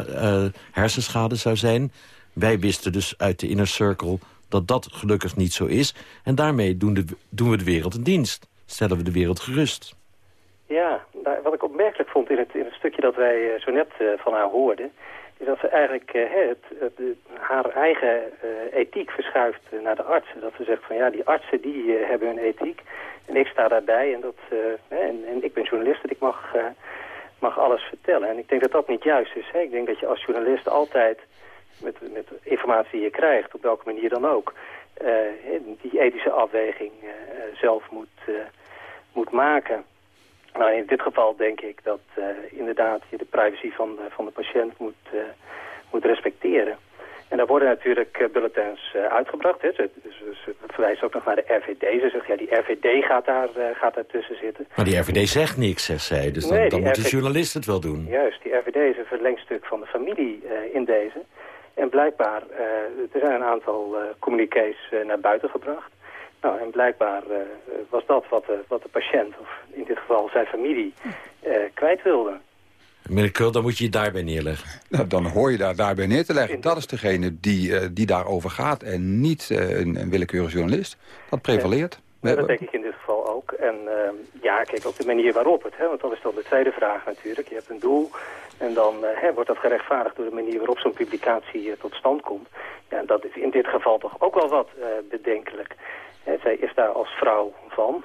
hersenschade zou zijn... Wij wisten dus uit de inner circle dat dat gelukkig niet zo is. En daarmee doen, de, doen we de wereld een dienst. Stellen we de wereld gerust. Ja, wat ik opmerkelijk vond in het, in het stukje dat wij eh, zo net van haar hoorden... is dat ze eigenlijk uh, het, haar eigen ethiek verschuift naar de artsen. Dat ze zegt van ja, die artsen die hebben hun ethiek. En ik sta daarbij en, dat, en, en, ik ben journalist en ik mag, mag alles vertellen. En ik denk dat dat niet juist is. Hè? Ik denk dat je als journalist altijd met, met informatie die je krijgt, op welke manier dan ook, die ethische afweging zelf moet, moet maken. Nou, in dit geval denk ik dat inderdaad je de privacy van de, van de patiënt moet, moet respecteren. En daar worden natuurlijk bulletins uitgebracht. Hè. Ze, ze, verwijst ook nog naar de RVD. Ze zegt, ja, die RVD gaat daar, gaat daar tussen zitten. Maar die RVD zegt niks, zegt zij. Dus dan, nee, dan moet de journalist het wel doen. Juist, die RVD is een verlengstuk van de familie in deze. En blijkbaar, er zijn een aantal communiqués naar buiten gebracht. Nou, en blijkbaar was dat wat, wat de patiënt, of in dit geval zijn familie, kwijt wilde. Meneer Krul, dan moet je je daarbij neerleggen. Nou, dan hoor je daar daarbij neer te leggen. Dat is degene die, die daarover gaat en niet een, een willekeurige journalist. Dat prevaleert. Ja, dat denk ik in dit geval ook. En ja, kijk, ook de manier waarop het, hè, want dat is dan de tweede vraag natuurlijk. Je hebt een doel en dan uh, hè, wordt dat gerechtvaardigd door de manier waarop zo'n publicatie uh, tot stand komt. Ja, dat is in dit geval toch ook wel wat uh, bedenkelijk. Zij is daar als vrouw van.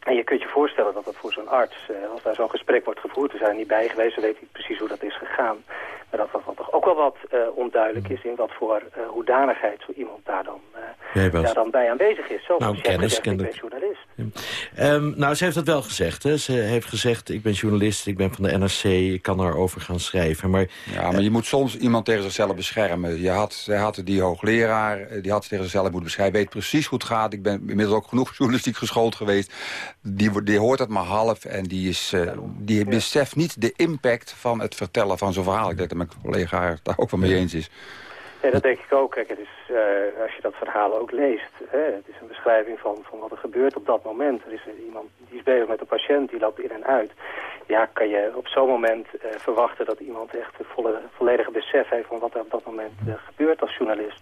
En je kunt je voorstellen dat dat voor zo'n arts, als daar zo'n gesprek wordt gevoerd, we zijn er niet bij geweest, we weten niet precies hoe dat is gegaan. Maar dat dat toch ook wel wat onduidelijk is in wat voor hoedanigheid zo iemand daar dan, daar dan bij aanwezig is. Zo nou, kennis, ik journalist. Um, nou, ze heeft dat wel gezegd. Hè? Ze heeft gezegd, ik ben journalist, ik ben van de NRC, ik kan erover gaan schrijven. Maar, ja, maar je moet soms iemand tegen zichzelf beschermen. Je had, zij had die hoogleraar, die had tegen zichzelf moeten beschrijven. weet precies hoe het gaat. Ik ben inmiddels ook genoeg journalistiek geschoold geweest. Die, die hoort het maar half en die, is, uh, die beseft niet de impact van het vertellen van zo'n verhaal. Ik denk dat mijn collega daar ook wel mee eens is. Ja, dat denk ik ook. Kijk, het is, uh, als je dat verhaal ook leest, hè, het is een beschrijving van, van wat er gebeurt op dat moment. Er is iemand die is bezig met een patiënt, die loopt in en uit. Ja, kan je op zo'n moment uh, verwachten dat iemand echt een volle, volledige besef heeft van wat er op dat moment uh, gebeurt als journalist.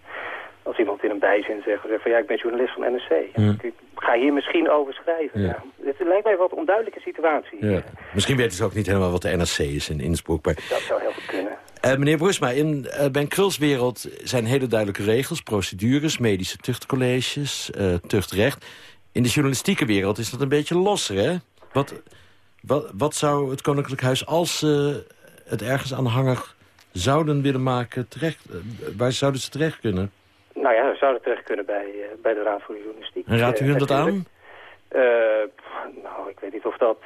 Als iemand in een bijzin zegt, van ja, ik ben journalist van NRC. Mm. Ik ga hier misschien over schrijven. Ja. Het lijkt mij wat onduidelijke situatie. Ja. Misschien weten ze ook niet helemaal wat de NRC is in Innsbruck. Maar... Dat zou heel goed kunnen. Uh, meneer Brusma, in uh, Ben Krulswereld zijn hele duidelijke regels, procedures, medische tuchtcolleges, uh, tuchtrecht. In de journalistieke wereld is dat een beetje losser, hè? Wat, wat, wat zou het Koninklijk Huis, als ze het ergens aanhangig zouden willen maken, terecht, waar zouden ze terecht kunnen? Nou ja, we zouden terecht kunnen bij, bij de Raad voor de Journalistiek. En raadt u hem dat aan? nou, ik weet niet of dat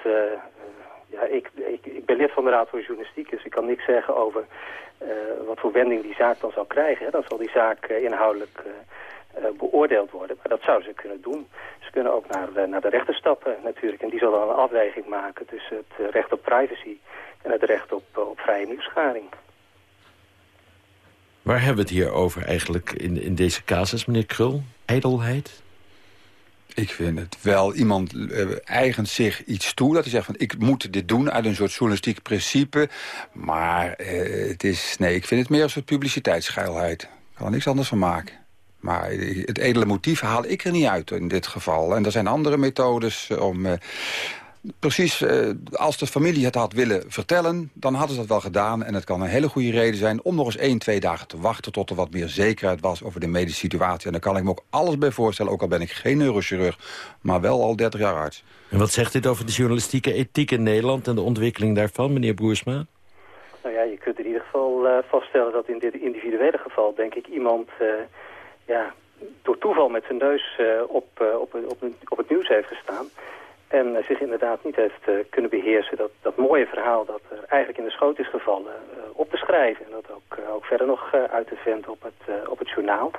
ja, ik, ik, ik, ben lid van de Raad voor Journalistiek, dus ik kan niks zeggen over uh, wat voor wending die zaak dan zal krijgen. Hè. Dan zal die zaak uh, inhoudelijk uh, beoordeeld worden, maar dat zouden ze kunnen doen. Ze kunnen ook naar, naar de rechter stappen natuurlijk en die zullen dan een afweging maken tussen het recht op privacy en het recht op, op vrije nieuwsgaring. Waar hebben we het hier over eigenlijk in, in deze casus, meneer Krul? Ijdelheid? Ik vind het wel, iemand uh, eigent zich iets toe. Dat hij zegt van ik moet dit doen uit een soort journalistiek principe. Maar uh, het is, nee, ik vind het meer een soort publiciteitsgeilheid. Ik kan er niks anders van maken. Maar het edele motief haal ik er niet uit in dit geval. En er zijn andere methodes om... Precies, eh, als de familie het had willen vertellen, dan hadden ze dat wel gedaan. En het kan een hele goede reden zijn om nog eens één, twee dagen te wachten... tot er wat meer zekerheid was over de medische situatie. En daar kan ik me ook alles bij voorstellen, ook al ben ik geen neurochirurg... maar wel al 30 jaar arts. En wat zegt dit over de journalistieke ethiek in Nederland... en de ontwikkeling daarvan, meneer Boersma? Nou ja, je kunt in ieder geval uh, vaststellen dat in dit individuele geval... denk ik iemand uh, ja, door toeval met zijn neus uh, op, op, op, op het nieuws heeft gestaan... En zich inderdaad niet heeft uh, kunnen beheersen. Dat, dat mooie verhaal dat er eigenlijk in de schoot is gevallen uh, op te schrijven. En dat ook, ook verder nog uit te venten op het, op het journaal.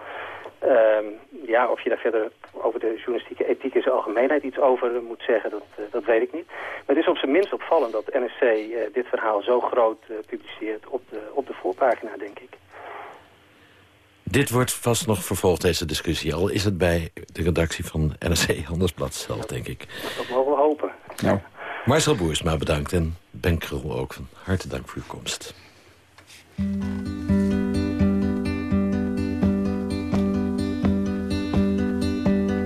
Ehm, ja, of je daar verder over de journalistieke ethiek in zijn algemeenheid iets over moet zeggen, dat, dat weet ik niet. Maar het is op zijn minst opvallend dat NSC dit verhaal zo groot publiceert op de, op de voorpagina, denk ik. Dit wordt vast nog vervolgd, deze discussie. Al is het bij de redactie van NRC Handelsblad zelf, denk ik. Dat mogen we hopen. Nou. Marcel Boersma bedankt en Ben Krul ook. Van harte dank voor uw komst.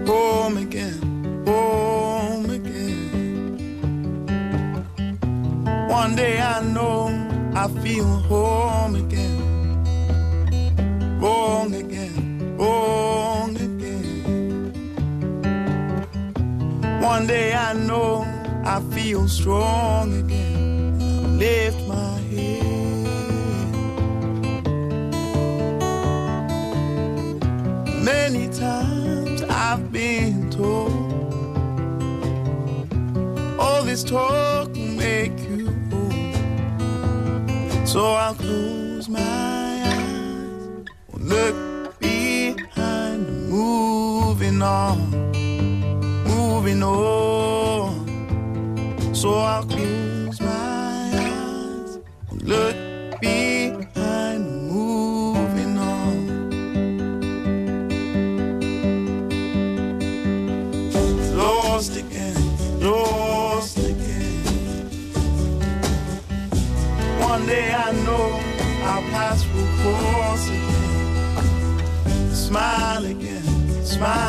Home again, home again. One day I know I feel home again. Wrong again, wrong again. One day I know I feel strong again. I lift my head. Many times I've been told all this talk will make you old. So I'll close my eyes look behind, moving on, moving on. So I'll close smile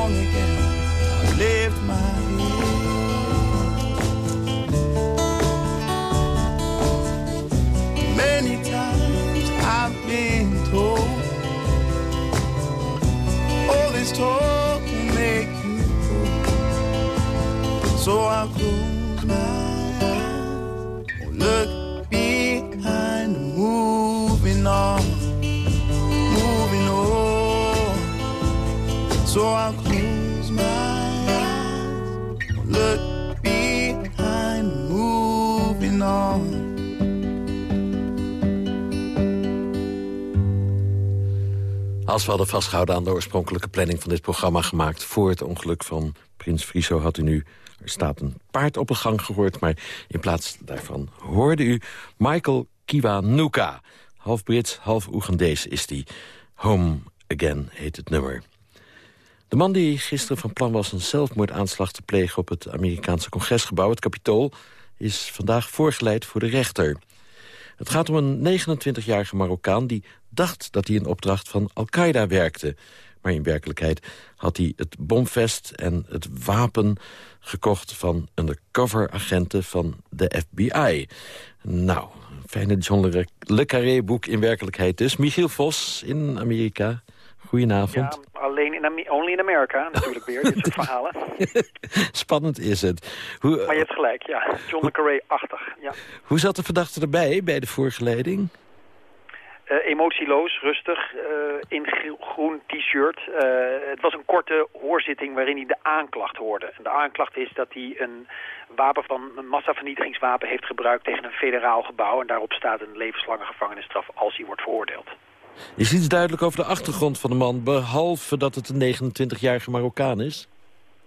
So I'll close my eyes, look behind, moving on, moving on. So I'll close my eyes, look behind, moving on. Als we hadden vastgehouden aan de oorspronkelijke planning van dit programma gemaakt... voor het ongeluk van Prins Friso had u nu... er staat een paard op de gang gehoord... maar in plaats daarvan hoorde u Michael Kiwanuka. Half Brits, half Oegandees is die. Home Again heet het nummer. De man die gisteren van plan was een zelfmoordaanslag te plegen... op het Amerikaanse congresgebouw, het Capitool... is vandaag voorgeleid voor de rechter. Het gaat om een 29-jarige Marokkaan die dacht dat hij in opdracht van Al-Qaeda werkte. Maar in werkelijkheid had hij het bomvest en het wapen gekocht... van undercover-agenten van de FBI. Nou, fijne John Le Carré-boek in werkelijkheid dus. Michiel Vos in Amerika. Goedenavond. Ja, alleen in, only in Amerika natuurlijk weer, dit soort verhalen. Spannend is het. Hoe, maar je hebt gelijk, ja. John Le Carré-achtig, ja. Hoe zat de verdachte erbij bij de voorgeleiding? Uh, emotieloos, rustig, uh, in groen t-shirt. Uh, het was een korte hoorzitting waarin hij de aanklacht hoorde. En de aanklacht is dat hij een wapen van een massavernietigingswapen heeft gebruikt tegen een federaal gebouw. En daarop staat een levenslange gevangenisstraf als hij wordt veroordeeld. Is iets duidelijk over de achtergrond van de man, behalve dat het een 29-jarige Marokkaan is?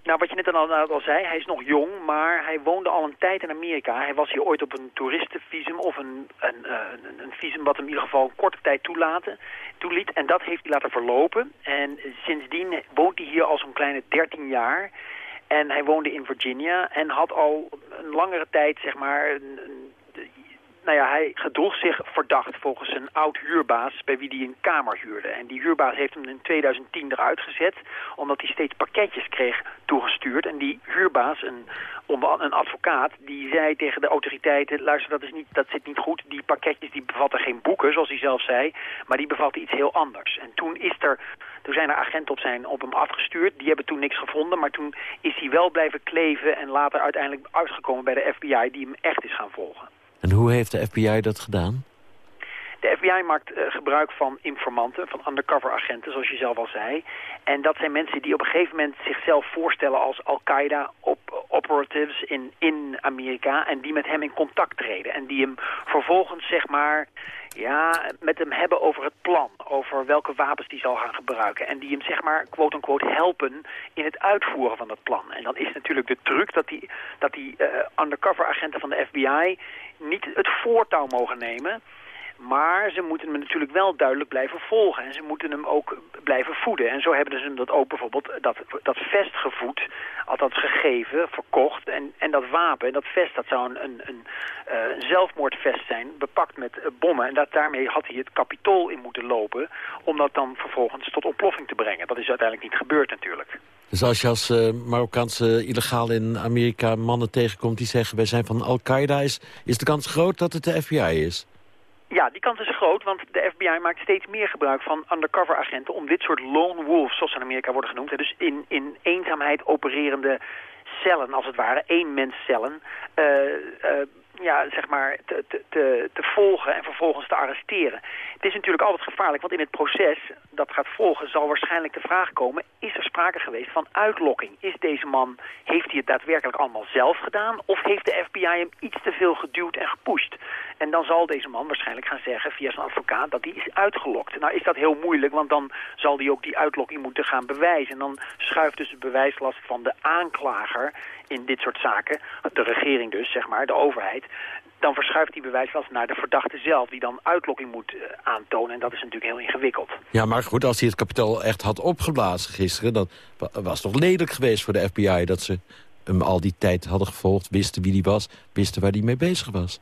Nou, wat je net al, al zei, hij is nog jong, maar hij woonde al een tijd in Amerika. Hij was hier ooit op een toeristenvisum of een, een, een, een visum wat hem in ieder geval een korte tijd toelaten, toeliet. En dat heeft hij laten verlopen. En sindsdien woont hij hier al zo'n kleine 13 jaar. En hij woonde in Virginia en had al een langere tijd, zeg maar, een, nou ja, hij gedroeg zich verdacht volgens een oud huurbaas bij wie hij een kamer huurde. En die huurbaas heeft hem in 2010 eruit gezet omdat hij steeds pakketjes kreeg toegestuurd. En die huurbaas, een, een advocaat, die zei tegen de autoriteiten... luister, dat, is niet, dat zit niet goed. Die pakketjes die bevatten geen boeken, zoals hij zelf zei, maar die bevatten iets heel anders. En toen is er... Toen zijn er agenten op, zijn, op hem afgestuurd. Die hebben toen niks gevonden, maar toen is hij wel blijven kleven... en later uiteindelijk uitgekomen bij de FBI die hem echt is gaan volgen. En hoe heeft de FBI dat gedaan? De FBI maakt uh, gebruik van informanten, van undercover agenten, zoals je zelf al zei. En dat zijn mensen die op een gegeven moment zichzelf voorstellen als Al-Qaeda op operatives in, in Amerika. En die met hem in contact treden. En die hem vervolgens, zeg maar, ja, met hem hebben over het plan. Over welke wapens die zal gaan gebruiken. En die hem, zeg maar, quote-unquote helpen in het uitvoeren van dat plan. En dan is natuurlijk de truc dat die, dat die uh, undercover agenten van de FBI niet het voortouw mogen nemen... Maar ze moeten hem natuurlijk wel duidelijk blijven volgen. En ze moeten hem ook blijven voeden. En zo hebben ze hem dat ook bijvoorbeeld, dat, dat vest gevoed, althans gegeven, verkocht. En, en dat wapen, dat vest, dat zou een, een, een, uh, zelfmoordvest zijn, bepakt met uh, bommen. En dat, daarmee had hij het kapitool in moeten lopen, om dat dan vervolgens tot ontploffing te brengen. Dat is uiteindelijk niet gebeurd natuurlijk. Dus als je als uh, Marokkaanse illegaal in Amerika mannen tegenkomt die zeggen... wij zijn van Al-Qaeda, is, is de kans groot dat het de FBI is? Ja, die kans is groot, want de FBI maakt steeds meer gebruik van undercover agenten... om dit soort lone wolves, zoals ze in Amerika worden genoemd... dus in, in eenzaamheid opererende cellen, als het ware, eenmenscellen... Uh, uh, ja, zeg maar, te, te, te volgen en vervolgens te arresteren. Het is natuurlijk altijd gevaarlijk, want in het proces dat gaat volgen... zal waarschijnlijk de vraag komen, is er sprake geweest van uitlokking? Is deze man, heeft hij het daadwerkelijk allemaal zelf gedaan... of heeft de FBI hem iets te veel geduwd en gepusht? En dan zal deze man waarschijnlijk gaan zeggen via zijn advocaat dat hij is uitgelokt. Nou is dat heel moeilijk, want dan zal hij ook die uitlokking moeten gaan bewijzen. En dan schuift dus de bewijslast van de aanklager in dit soort zaken, de regering dus, zeg maar, de overheid, dan verschuift die bewijslast naar de verdachte zelf... die dan uitlokking moet uh, aantonen. En dat is natuurlijk heel ingewikkeld. Ja, maar goed, als hij het kapitaal echt had opgeblazen gisteren... dan was toch lelijk geweest voor de FBI... dat ze hem al die tijd hadden gevolgd, wisten wie hij was... wisten waar hij mee bezig was.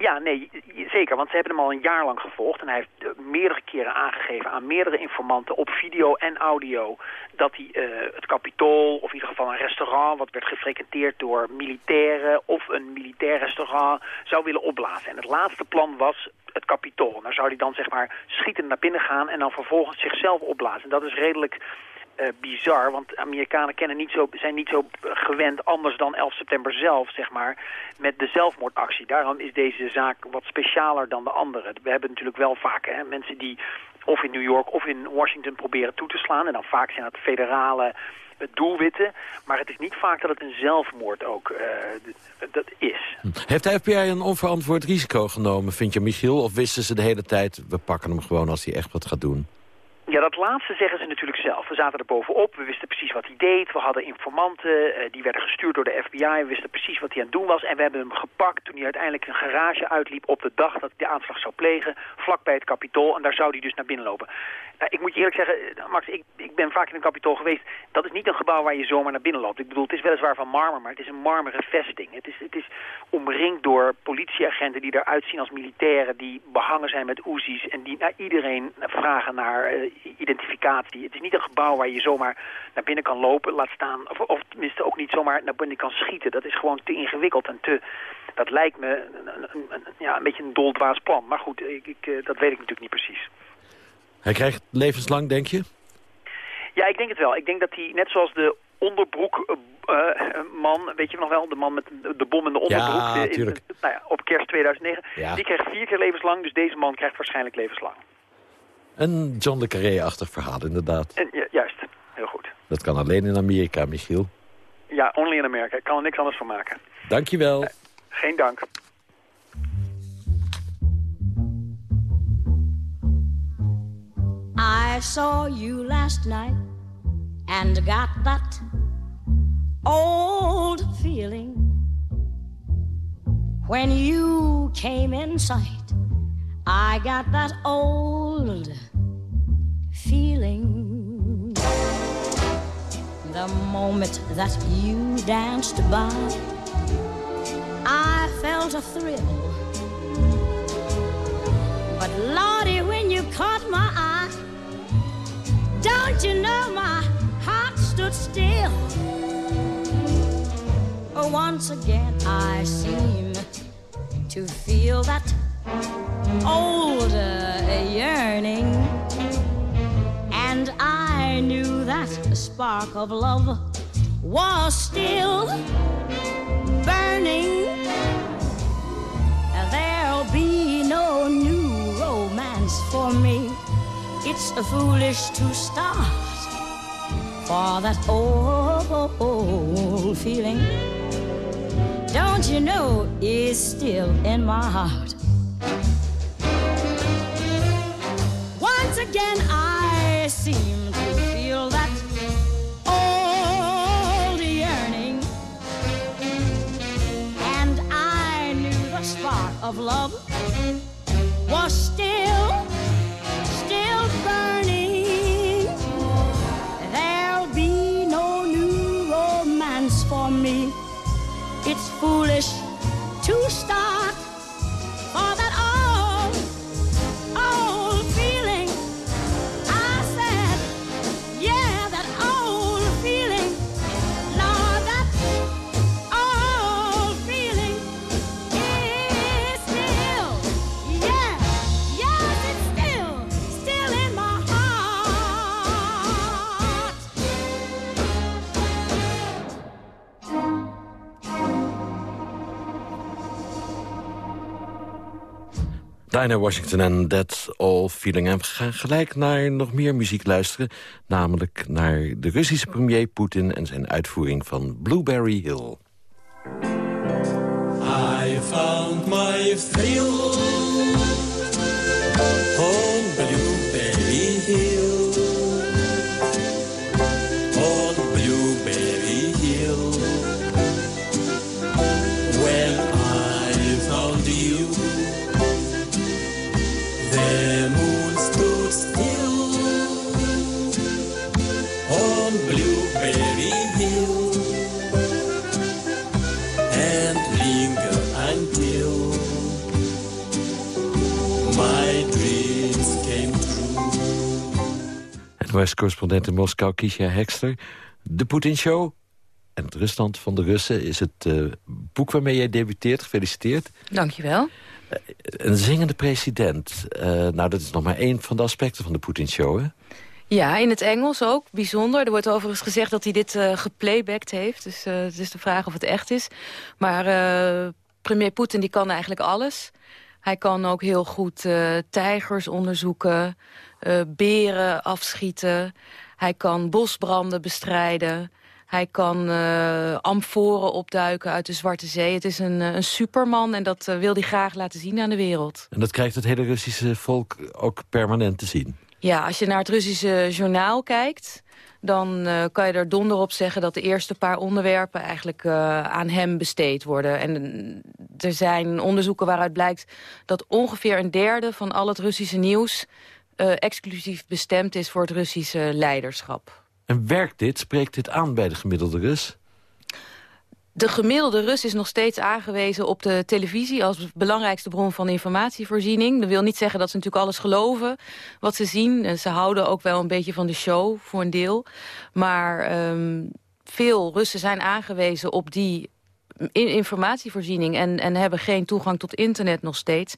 Ja, nee, zeker, want ze hebben hem al een jaar lang gevolgd. En hij heeft eh, meerdere keren aangegeven aan meerdere informanten op video en audio... dat hij uh, het kapitool, of in ieder geval een restaurant... wat werd gefrequenteerd door militairen of een militair restaurant... zou willen opblazen. En het laatste plan was het kapitool. Nou zou hij dan zeg maar schietend naar binnen gaan... en dan vervolgens zichzelf opblazen. En dat is redelijk uh, bizar, want Amerikanen kennen niet zo, zijn niet zo gewend, anders dan 11 september zelf, zeg maar, met de zelfmoordactie. Daarom is deze zaak wat specialer dan de andere. We hebben natuurlijk wel vaak hè, mensen die of in New York of in Washington proberen toe te slaan. En dan vaak zijn het federale doelwitten. Maar het is niet vaak dat het een zelfmoord ook uh, dat is. Heeft de FBI een onverantwoord risico genomen, vind je Michiel? Of wisten ze de hele tijd, we pakken hem gewoon als hij echt wat gaat doen? Ja, dat laatste zeggen ze natuurlijk zelf. We zaten er bovenop, we wisten precies wat hij deed. We hadden informanten, eh, die werden gestuurd door de FBI. We wisten precies wat hij aan het doen was. En we hebben hem gepakt toen hij uiteindelijk een garage uitliep op de dag dat hij de aanslag zou plegen. Vlak bij het kapitool. En daar zou hij dus naar binnen lopen. Nou, ik moet je eerlijk zeggen, eh, Max, ik, ik ben vaak in een kapitool geweest. Dat is niet een gebouw waar je zomaar naar binnen loopt. Ik bedoel, het is weliswaar van marmer, maar het is een marmeren vesting. Het is, het is omringd door politieagenten die eruit zien als militairen... die behangen zijn met oezies en die naar iedereen vragen naar uh, identificatie. Het is niet een gebouw waar je zomaar naar binnen kan lopen, laat staan... Of, of tenminste ook niet zomaar naar binnen kan schieten. Dat is gewoon te ingewikkeld en te... Dat lijkt me een, een, ja, een beetje een doldwaas plan. Maar goed, ik, ik, uh, dat weet ik natuurlijk niet precies. Hij krijgt levenslang, denk je? Ja, ik denk het wel. Ik denk dat hij, net zoals de onderbroekman, uh, weet je nog wel, de man met de bom in de onderbroek, ja, de, in, nou ja, op kerst 2009, ja. die krijgt vier keer levenslang, dus deze man krijgt waarschijnlijk levenslang. Een John le Carré-achtig verhaal, inderdaad. En, juist, heel goed. Dat kan alleen in Amerika, Michiel. Ja, only in Amerika. Ik kan er niks anders van maken. Dankjewel. Uh, geen dank. I saw you last night and got that old feeling when you came in sight. I got that old feeling the moment that you danced by. I felt a thrill, but Lordy, when you caught my eye. Don't you know my heart stood still? Oh, once again I seem to feel that old yearning. And I knew that spark of love was still burning. There'll be no new romance for me it's foolish to start for that old, feeling. Don't you know is still in my heart? Once again, I seem to feel that old yearning, and I knew the spark of love was still foolish to start Dinah Washington en That All Feeling. En we gaan gelijk naar nog meer muziek luisteren. Namelijk naar de Russische premier Poetin en zijn uitvoering van Blueberry Hill. I found my NOS-correspondent in Moskou, Kisha Hekster. De Poetin-show en het ruststand van de Russen is het uh, boek waarmee jij debuteert. Gefeliciteerd. Dankjewel. Uh, een zingende president. Uh, nou, dat is nog maar één van de aspecten van de Poetin-show, hè? Ja, in het Engels ook. Bijzonder. Er wordt overigens gezegd dat hij dit uh, geplaybacked heeft. Dus het is de vraag of het echt is. Maar premier Poetin die kan eigenlijk alles. Hij kan ook heel goed tijgers onderzoeken, beren afschieten. Hij kan bosbranden bestrijden. Hij kan amforen opduiken uit de Zwarte Zee. Het is een, een superman en dat wil hij graag laten zien aan de wereld. En dat krijgt het hele Russische volk ook permanent te zien. Ja, als je naar het Russische journaal kijkt... dan uh, kan je er donder op zeggen dat de eerste paar onderwerpen... eigenlijk uh, aan hem besteed worden. En uh, er zijn onderzoeken waaruit blijkt dat ongeveer een derde... van al het Russische nieuws eh, exclusief bestemd is voor het Russische leiderschap. En werkt dit, spreekt dit aan bij de gemiddelde Rus? De gemiddelde Rus is nog steeds aangewezen op de televisie... als belangrijkste bron van informatievoorziening. Dat wil niet zeggen dat ze natuurlijk alles geloven wat ze zien. Ze houden ook wel een beetje van de show, voor een deel. Maar um, veel Russen zijn aangewezen op die informatievoorziening en, en hebben geen toegang tot internet nog steeds.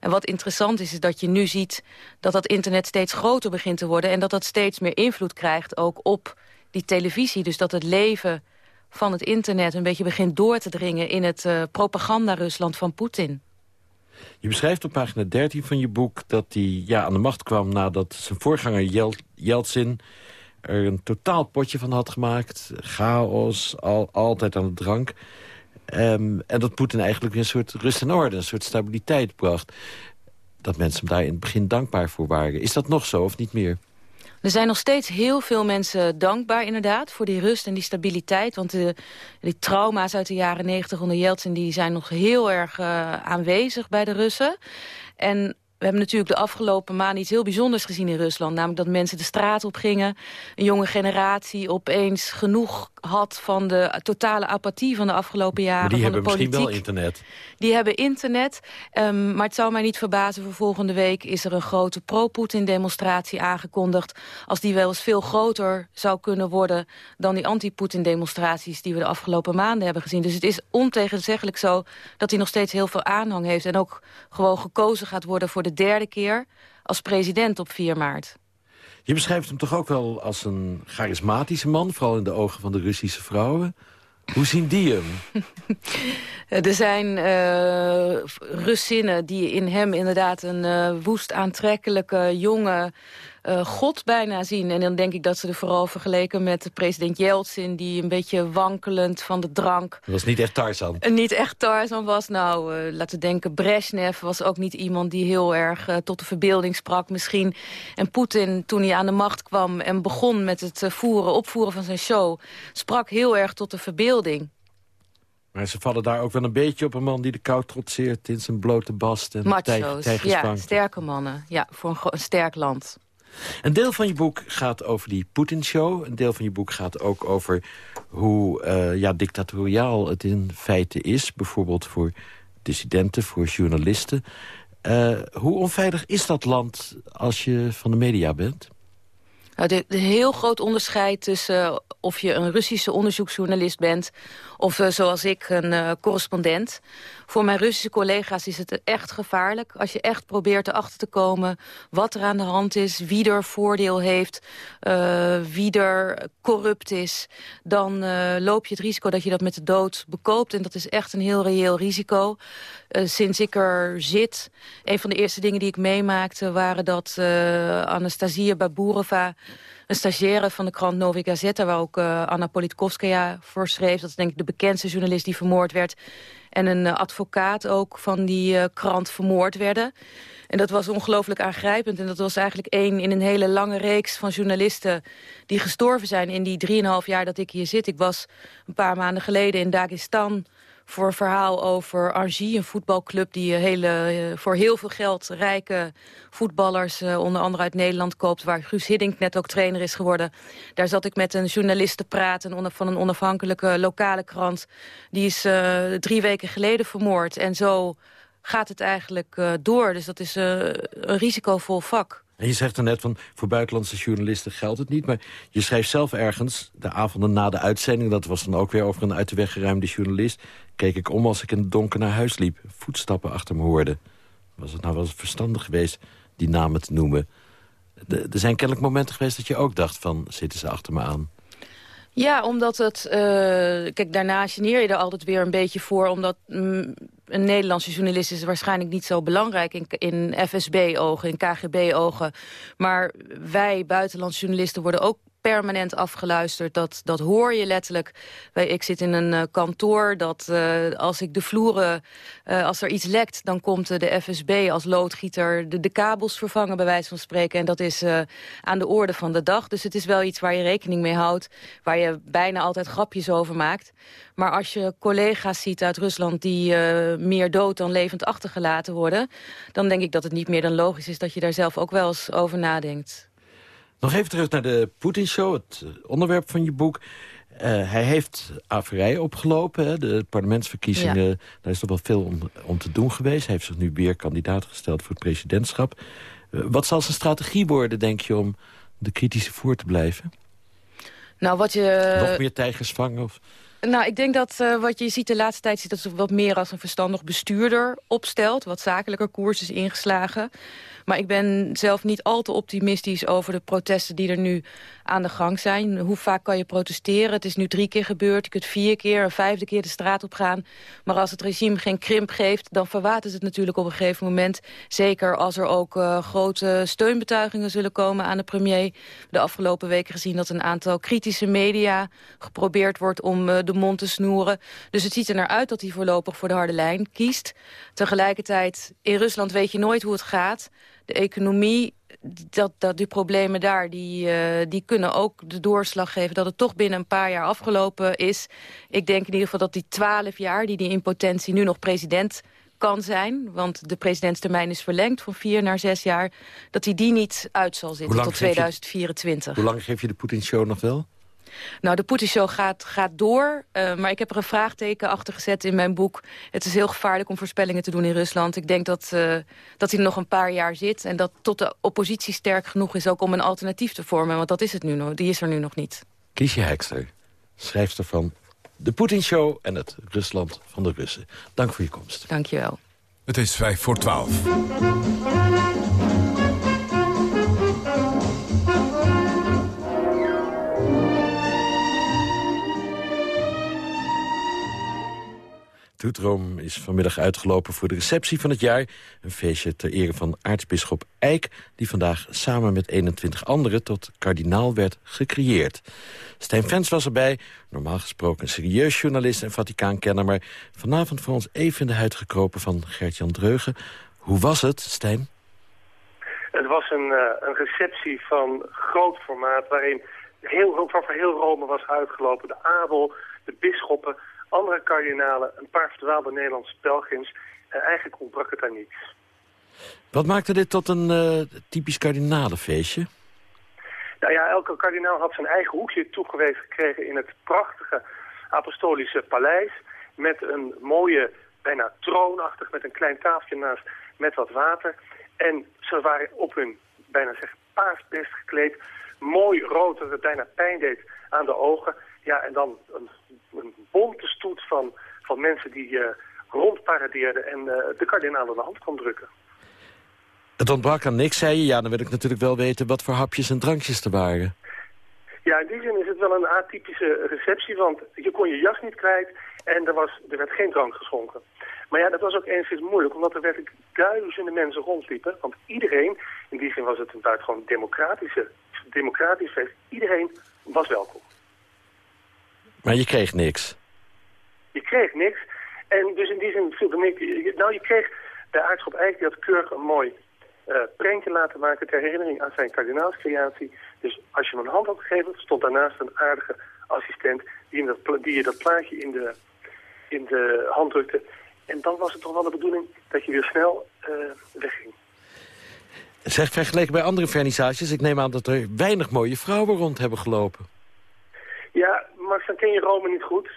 En wat interessant is, is dat je nu ziet dat dat internet steeds groter begint te worden... en dat dat steeds meer invloed krijgt ook op die televisie. Dus dat het leven van het internet een beetje begint door te dringen... in het uh, propaganda-Rusland van Poetin. Je beschrijft op pagina 13 van je boek dat hij ja, aan de macht kwam... nadat zijn voorganger Yel Yeltsin er een totaal potje van had gemaakt. Chaos, al, altijd aan de drank. Um, en dat Poetin eigenlijk een soort rust en orde, een soort stabiliteit bracht. Dat mensen hem daar in het begin dankbaar voor waren. Is dat nog zo of niet meer? Er zijn nog steeds heel veel mensen dankbaar inderdaad voor die rust en die stabiliteit. Want de, die trauma's uit de jaren negentig onder Yeltsin die zijn nog heel erg uh, aanwezig bij de Russen. En we hebben natuurlijk de afgelopen maanden iets heel bijzonders gezien in Rusland. Namelijk dat mensen de straat op gingen. Een jonge generatie opeens genoeg had van de totale apathie van de afgelopen jaren. Maar die van hebben de misschien wel internet. Die hebben internet. Um, maar het zou mij niet verbazen voor volgende week is er een grote pro-Poetin demonstratie aangekondigd. Als die wel eens veel groter zou kunnen worden dan die anti-Poetin demonstraties die we de afgelopen maanden hebben gezien. Dus het is ontegenzeggelijk zo dat hij nog steeds heel veel aanhang heeft. En ook gewoon gekozen gaat worden voor de derde keer als president op 4 maart. Je beschrijft hem toch ook wel als een charismatische man... vooral in de ogen van de Russische vrouwen. Hoe zien die hem? er zijn uh, Russinnen die in hem inderdaad een uh, woest aantrekkelijke jonge uh, God bijna zien. En dan denk ik dat ze er vooral vergeleken met president Yeltsin... die een beetje wankelend van de drank... Dat was niet echt Tarzan. Uh, niet echt Tarzan was. Nou, uh, laten we denken, Brezhnev was ook niet iemand... die heel erg tot de verbeelding sprak misschien. En Poetin, toen hij aan de macht kwam en begon met het voeren, opvoeren van zijn show... sprak heel erg tot de verbeelding. Maar ze vallen daar ook wel een beetje op een man die de kou trotseert... in zijn blote bast en Macho's, ja, sterke mannen. Ja, voor een, een sterk land. Een deel van je boek gaat over die Poetin-show. Een deel van je boek gaat ook over hoe uh, ja, dictatoriaal het in feite is. Bijvoorbeeld voor dissidenten, voor journalisten. Uh, hoe onveilig is dat land als je van de media bent? Nou, heel groot onderscheid tussen uh, of je een Russische onderzoeksjournalist bent... of zoals ik, een correspondent. Voor mijn Russische collega's is het echt gevaarlijk. Als je echt probeert erachter te komen wat er aan de hand is... wie er voordeel heeft, wie er corrupt is... dan loop je het risico dat je dat met de dood bekoopt. En dat is echt een heel reëel risico. sinds ik er zit, een van de eerste dingen die ik meemaakte... waren dat Anastasia Baburova een stagiaire van de krant Novi Gazeta... waar ook uh, Anna Politkovskaya voor schreef. Dat is denk ik de bekendste journalist die vermoord werd. En een uh, advocaat ook van die uh, krant vermoord werden. En dat was ongelooflijk aangrijpend. En dat was eigenlijk één in een hele lange reeks van journalisten... die gestorven zijn in die drieënhalf jaar dat ik hier zit. Ik was een paar maanden geleden in Dagestan voor een verhaal over Argy, een voetbalclub... die eh, hele, eh, voor heel veel geld rijke voetballers, uh, onder andere uit Nederland, koopt... waar Guus Hiddink net ook trainer is geworden. Daar zat ik met een journalist te praten van een onafhankelijke lokale krant. Die is drie weken geleden vermoord. En zo gaat het eigenlijk door. Dus dat is een risicovol vak. Je zegt er net van, voor buitenlandse journalisten geldt het niet. Maar je schrijft zelf ergens, de avonden na de uitzending... dat was dan ook weer over een uit de weg geruimde journalist... keek ik om als ik in het donker naar huis liep. Voetstappen achter me hoorde. Was het nou wel eens verstandig geweest die namen te noemen? er zijn kennelijk momenten geweest dat je ook dacht van... zitten ze achter me aan? Ja, omdat het... Uh, kijk, daarna geneer je er altijd weer een beetje voor... omdat mm, een Nederlandse journalist is waarschijnlijk niet zo belangrijk... in, in FSB-ogen, in KGB-ogen. Maar wij, buitenlandse journalisten, worden ook permanent afgeluisterd. Dat, dat hoor je letterlijk. Ik zit in een uh, kantoor dat uh, als ik de vloeren... Uh, als er iets lekt, dan komt de FSB als loodgieter... De, de kabels vervangen, bij wijze van spreken. En dat is aan de orde van de dag. Dus het is wel iets waar je rekening mee houdt. Waar je bijna altijd grapjes over maakt. Maar als je collega's ziet uit Rusland... die meer dood dan levend achtergelaten worden... dan denk ik dat het niet meer dan logisch is... dat je daar zelf ook wel eens over nadenkt. Nog even terug naar de Poetin-show, het eh, onderwerp van je boek. Uh, hij heeft averij opgelopen, hè? de parlementsverkiezingen. Daar is toch wel veel om, om te doen geweest. Hij heeft zich nu weer kandidaat gesteld voor het presidentschap. Uh, wat zal zijn strategie worden, denk je, om de kritische voer te blijven? Nou, wat je... Nog meer tijgers vangen? Of... Nou, ik denk dat uh, wat je ziet de laatste tijd... ziet dat ze wat meer als een verstandig bestuurder opstelt. Wat zakelijker koers is ingeslagen. Maar ik ben zelf niet al te optimistisch over de protesten die er nu aan de gang zijn. Hoe vaak kan je protesteren? Het is nu drie keer gebeurd. Je kunt vier keer, een vijfde keer de straat op gaan. Maar als het regime geen krimp geeft, dan verwatert het natuurlijk op een gegeven moment. Zeker als er ook uh, grote steunbetuigingen zullen komen aan de premier. De afgelopen weken gezien dat een aantal kritische media geprobeerd wordt om uh, de mond te snoeren. Dus het ziet er naar uit dat hij voorlopig voor de harde lijn kiest. Tegelijkertijd, in Rusland weet je nooit hoe het gaat de economie, dat, dat die problemen daar, die, uh, die kunnen ook de doorslag geven... dat het toch binnen een paar jaar afgelopen is. Ik denk in ieder geval dat die twaalf jaar, die die in potentie nu nog president kan zijn, want de presidentstermijn is verlengd van vier naar zes jaar, dat hij die niet uit zal zitten tot 2024. hoe lang geef je de Poetin-show nog wel? Nou, de Poetin-show gaat, gaat door. Uh, maar ik heb er een vraagteken achter gezet in mijn boek. Het is heel gevaarlijk om voorspellingen te doen in Rusland. Ik denk dat, uh, dat hij nog een paar jaar zit. En dat tot de oppositie sterk genoeg is ook om een alternatief te vormen. Want dat is het nu nog. Die is er nu nog niet. Kiesje Hekster, schrijfster van de Poetin-show en het Rusland van de Russen. Dank voor je komst. Dank je wel. Het is vijf voor twaalf. Toetroom is vanmiddag uitgelopen voor de receptie van het jaar. Een feestje ter ere van aartsbisschop Eijk... die vandaag samen met 21 anderen tot kardinaal werd gecreëerd. Stijn Vens was erbij, normaal gesproken een serieus journalist en Vaticaankenner... maar vanavond voor ons even in de huid gekropen van Gert-Jan Dreugen. Hoe was het, Stijn? Het was een, uh, een receptie van groot formaat... waarin heel, heel Rome was uitgelopen. De adel, de bisschoppen andere kardinalen, een paar verdwaalde Nederlandse pelgrims. En eigenlijk ontbrak het aan niets. Wat maakte dit tot een uh, typisch kardinalenfeestje? Nou ja, elke kardinaal had zijn eigen hoekje toegewezen gekregen in het prachtige apostolische paleis. Met een mooie, bijna troonachtig, met een klein tafeltje naast, met wat water. En ze waren op hun, bijna zeg, paarsbest gekleed. Mooi rood, dat het bijna pijn deed aan de ogen. Ja, en dan een een bonte stoet van, van mensen die uh, rondparadeerden en uh, de kardinaal aan de hand kon drukken. Het ontbrak aan niks, zei je. Ja, dan wil ik natuurlijk wel weten wat voor hapjes en drankjes er waren. Ja, in die zin is het wel een atypische receptie, want je kon je jas niet kwijt en er, was, er werd geen drank geschonken. Maar ja, dat was ook enigszins moeilijk, omdat er werkelijk duizenden mensen rondliepen. Want iedereen, in die zin was het een buitengewoon democratische, democratisch feest, iedereen was welkom. Maar je kreeg niks? Je kreeg niks. En dus in die zin viel er niks. Nou, je kreeg de aartsschap Eijk, die had keurig een mooi uh, prentje laten maken ter herinnering aan zijn kardinaalscreatie. Dus als je hem een hand had gegeven, stond daarnaast een aardige assistent die, dat, die je dat plaatje in de, in de hand drukte. En dan was het toch wel de bedoeling dat je weer snel uh, wegging. Zeg, vergeleken bij andere vernissages, ik neem aan dat er weinig mooie vrouwen rond hebben gelopen. Ja, maar dan ken je Rome niet goed.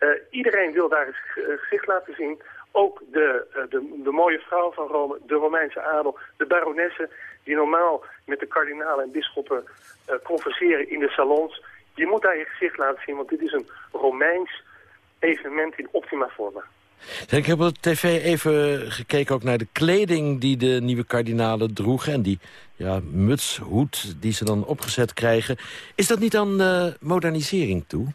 Uh, iedereen wil daar het eh, gezicht laten zien. Ook de, uh, de, de, mooie vrouw van Rome, de Romeinse adel, de baronessen... die normaal met de kardinalen en bisschoppen converseren in de salons. Je moet daar je gezicht laten zien, want dit is een Romeins evenement in optima forma. Ik heb op tv even gekeken ook naar de kleding die de nieuwe kardinalen droegen... en die ja, muts, hoed die ze dan opgezet krijgen. Is dat niet aan uh, modernisering toe?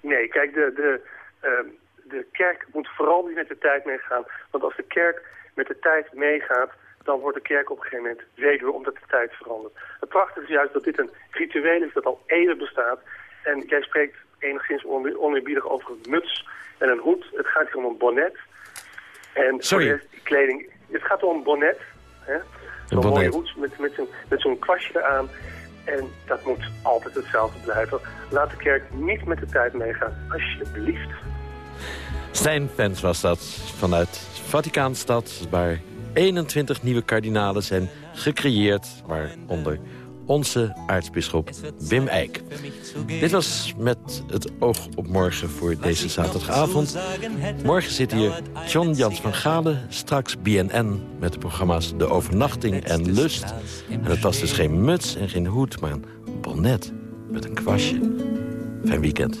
Nee, kijk, de, de, uh, de kerk moet vooral niet met de tijd meegaan. Want als de kerk met de tijd meegaat, dan wordt de kerk op een gegeven moment weduwe omdat de tijd verandert. Het prachtige is juist dat dit een ritueel is dat al eeuwen bestaat. En jij spreekt enigszins oneerbiedig over een muts en een hoed. Het gaat hier om een bonnet. En Sorry. kleding, het gaat om een bonnet. Zo'n mooie hoed met, met zo'n zo'n kwastje eraan. En dat moet altijd hetzelfde blijven. Laat de kerk niet met de tijd meegaan, alsjeblieft. Stijn was dat, vanuit Vaticaanstad... waar 21 nieuwe kardinalen zijn gecreëerd... waaronder onze aartsbisschop Wim Eijk. Dit was met het oog op morgen voor deze zaterdagavond. Morgen zit hier John Jans van Galen, straks BNN... met de programma's De Overnachting en Lust. En het was dus geen muts en geen hoed, maar een bonnet met een kwastje. Fijn weekend.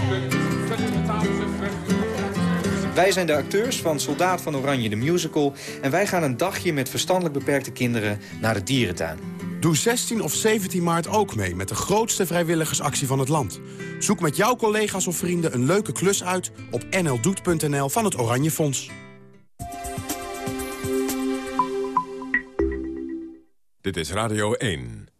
Wij zijn de acteurs van Soldaat van Oranje de Musical... en wij gaan een dagje met verstandelijk beperkte kinderen naar de dierentuin. Doe 16 of 17 maart ook mee met de grootste vrijwilligersactie van het land. Zoek met jouw collega's of vrienden een leuke klus uit... op nldoet.nl van het Oranje Fonds. Dit is Radio 1.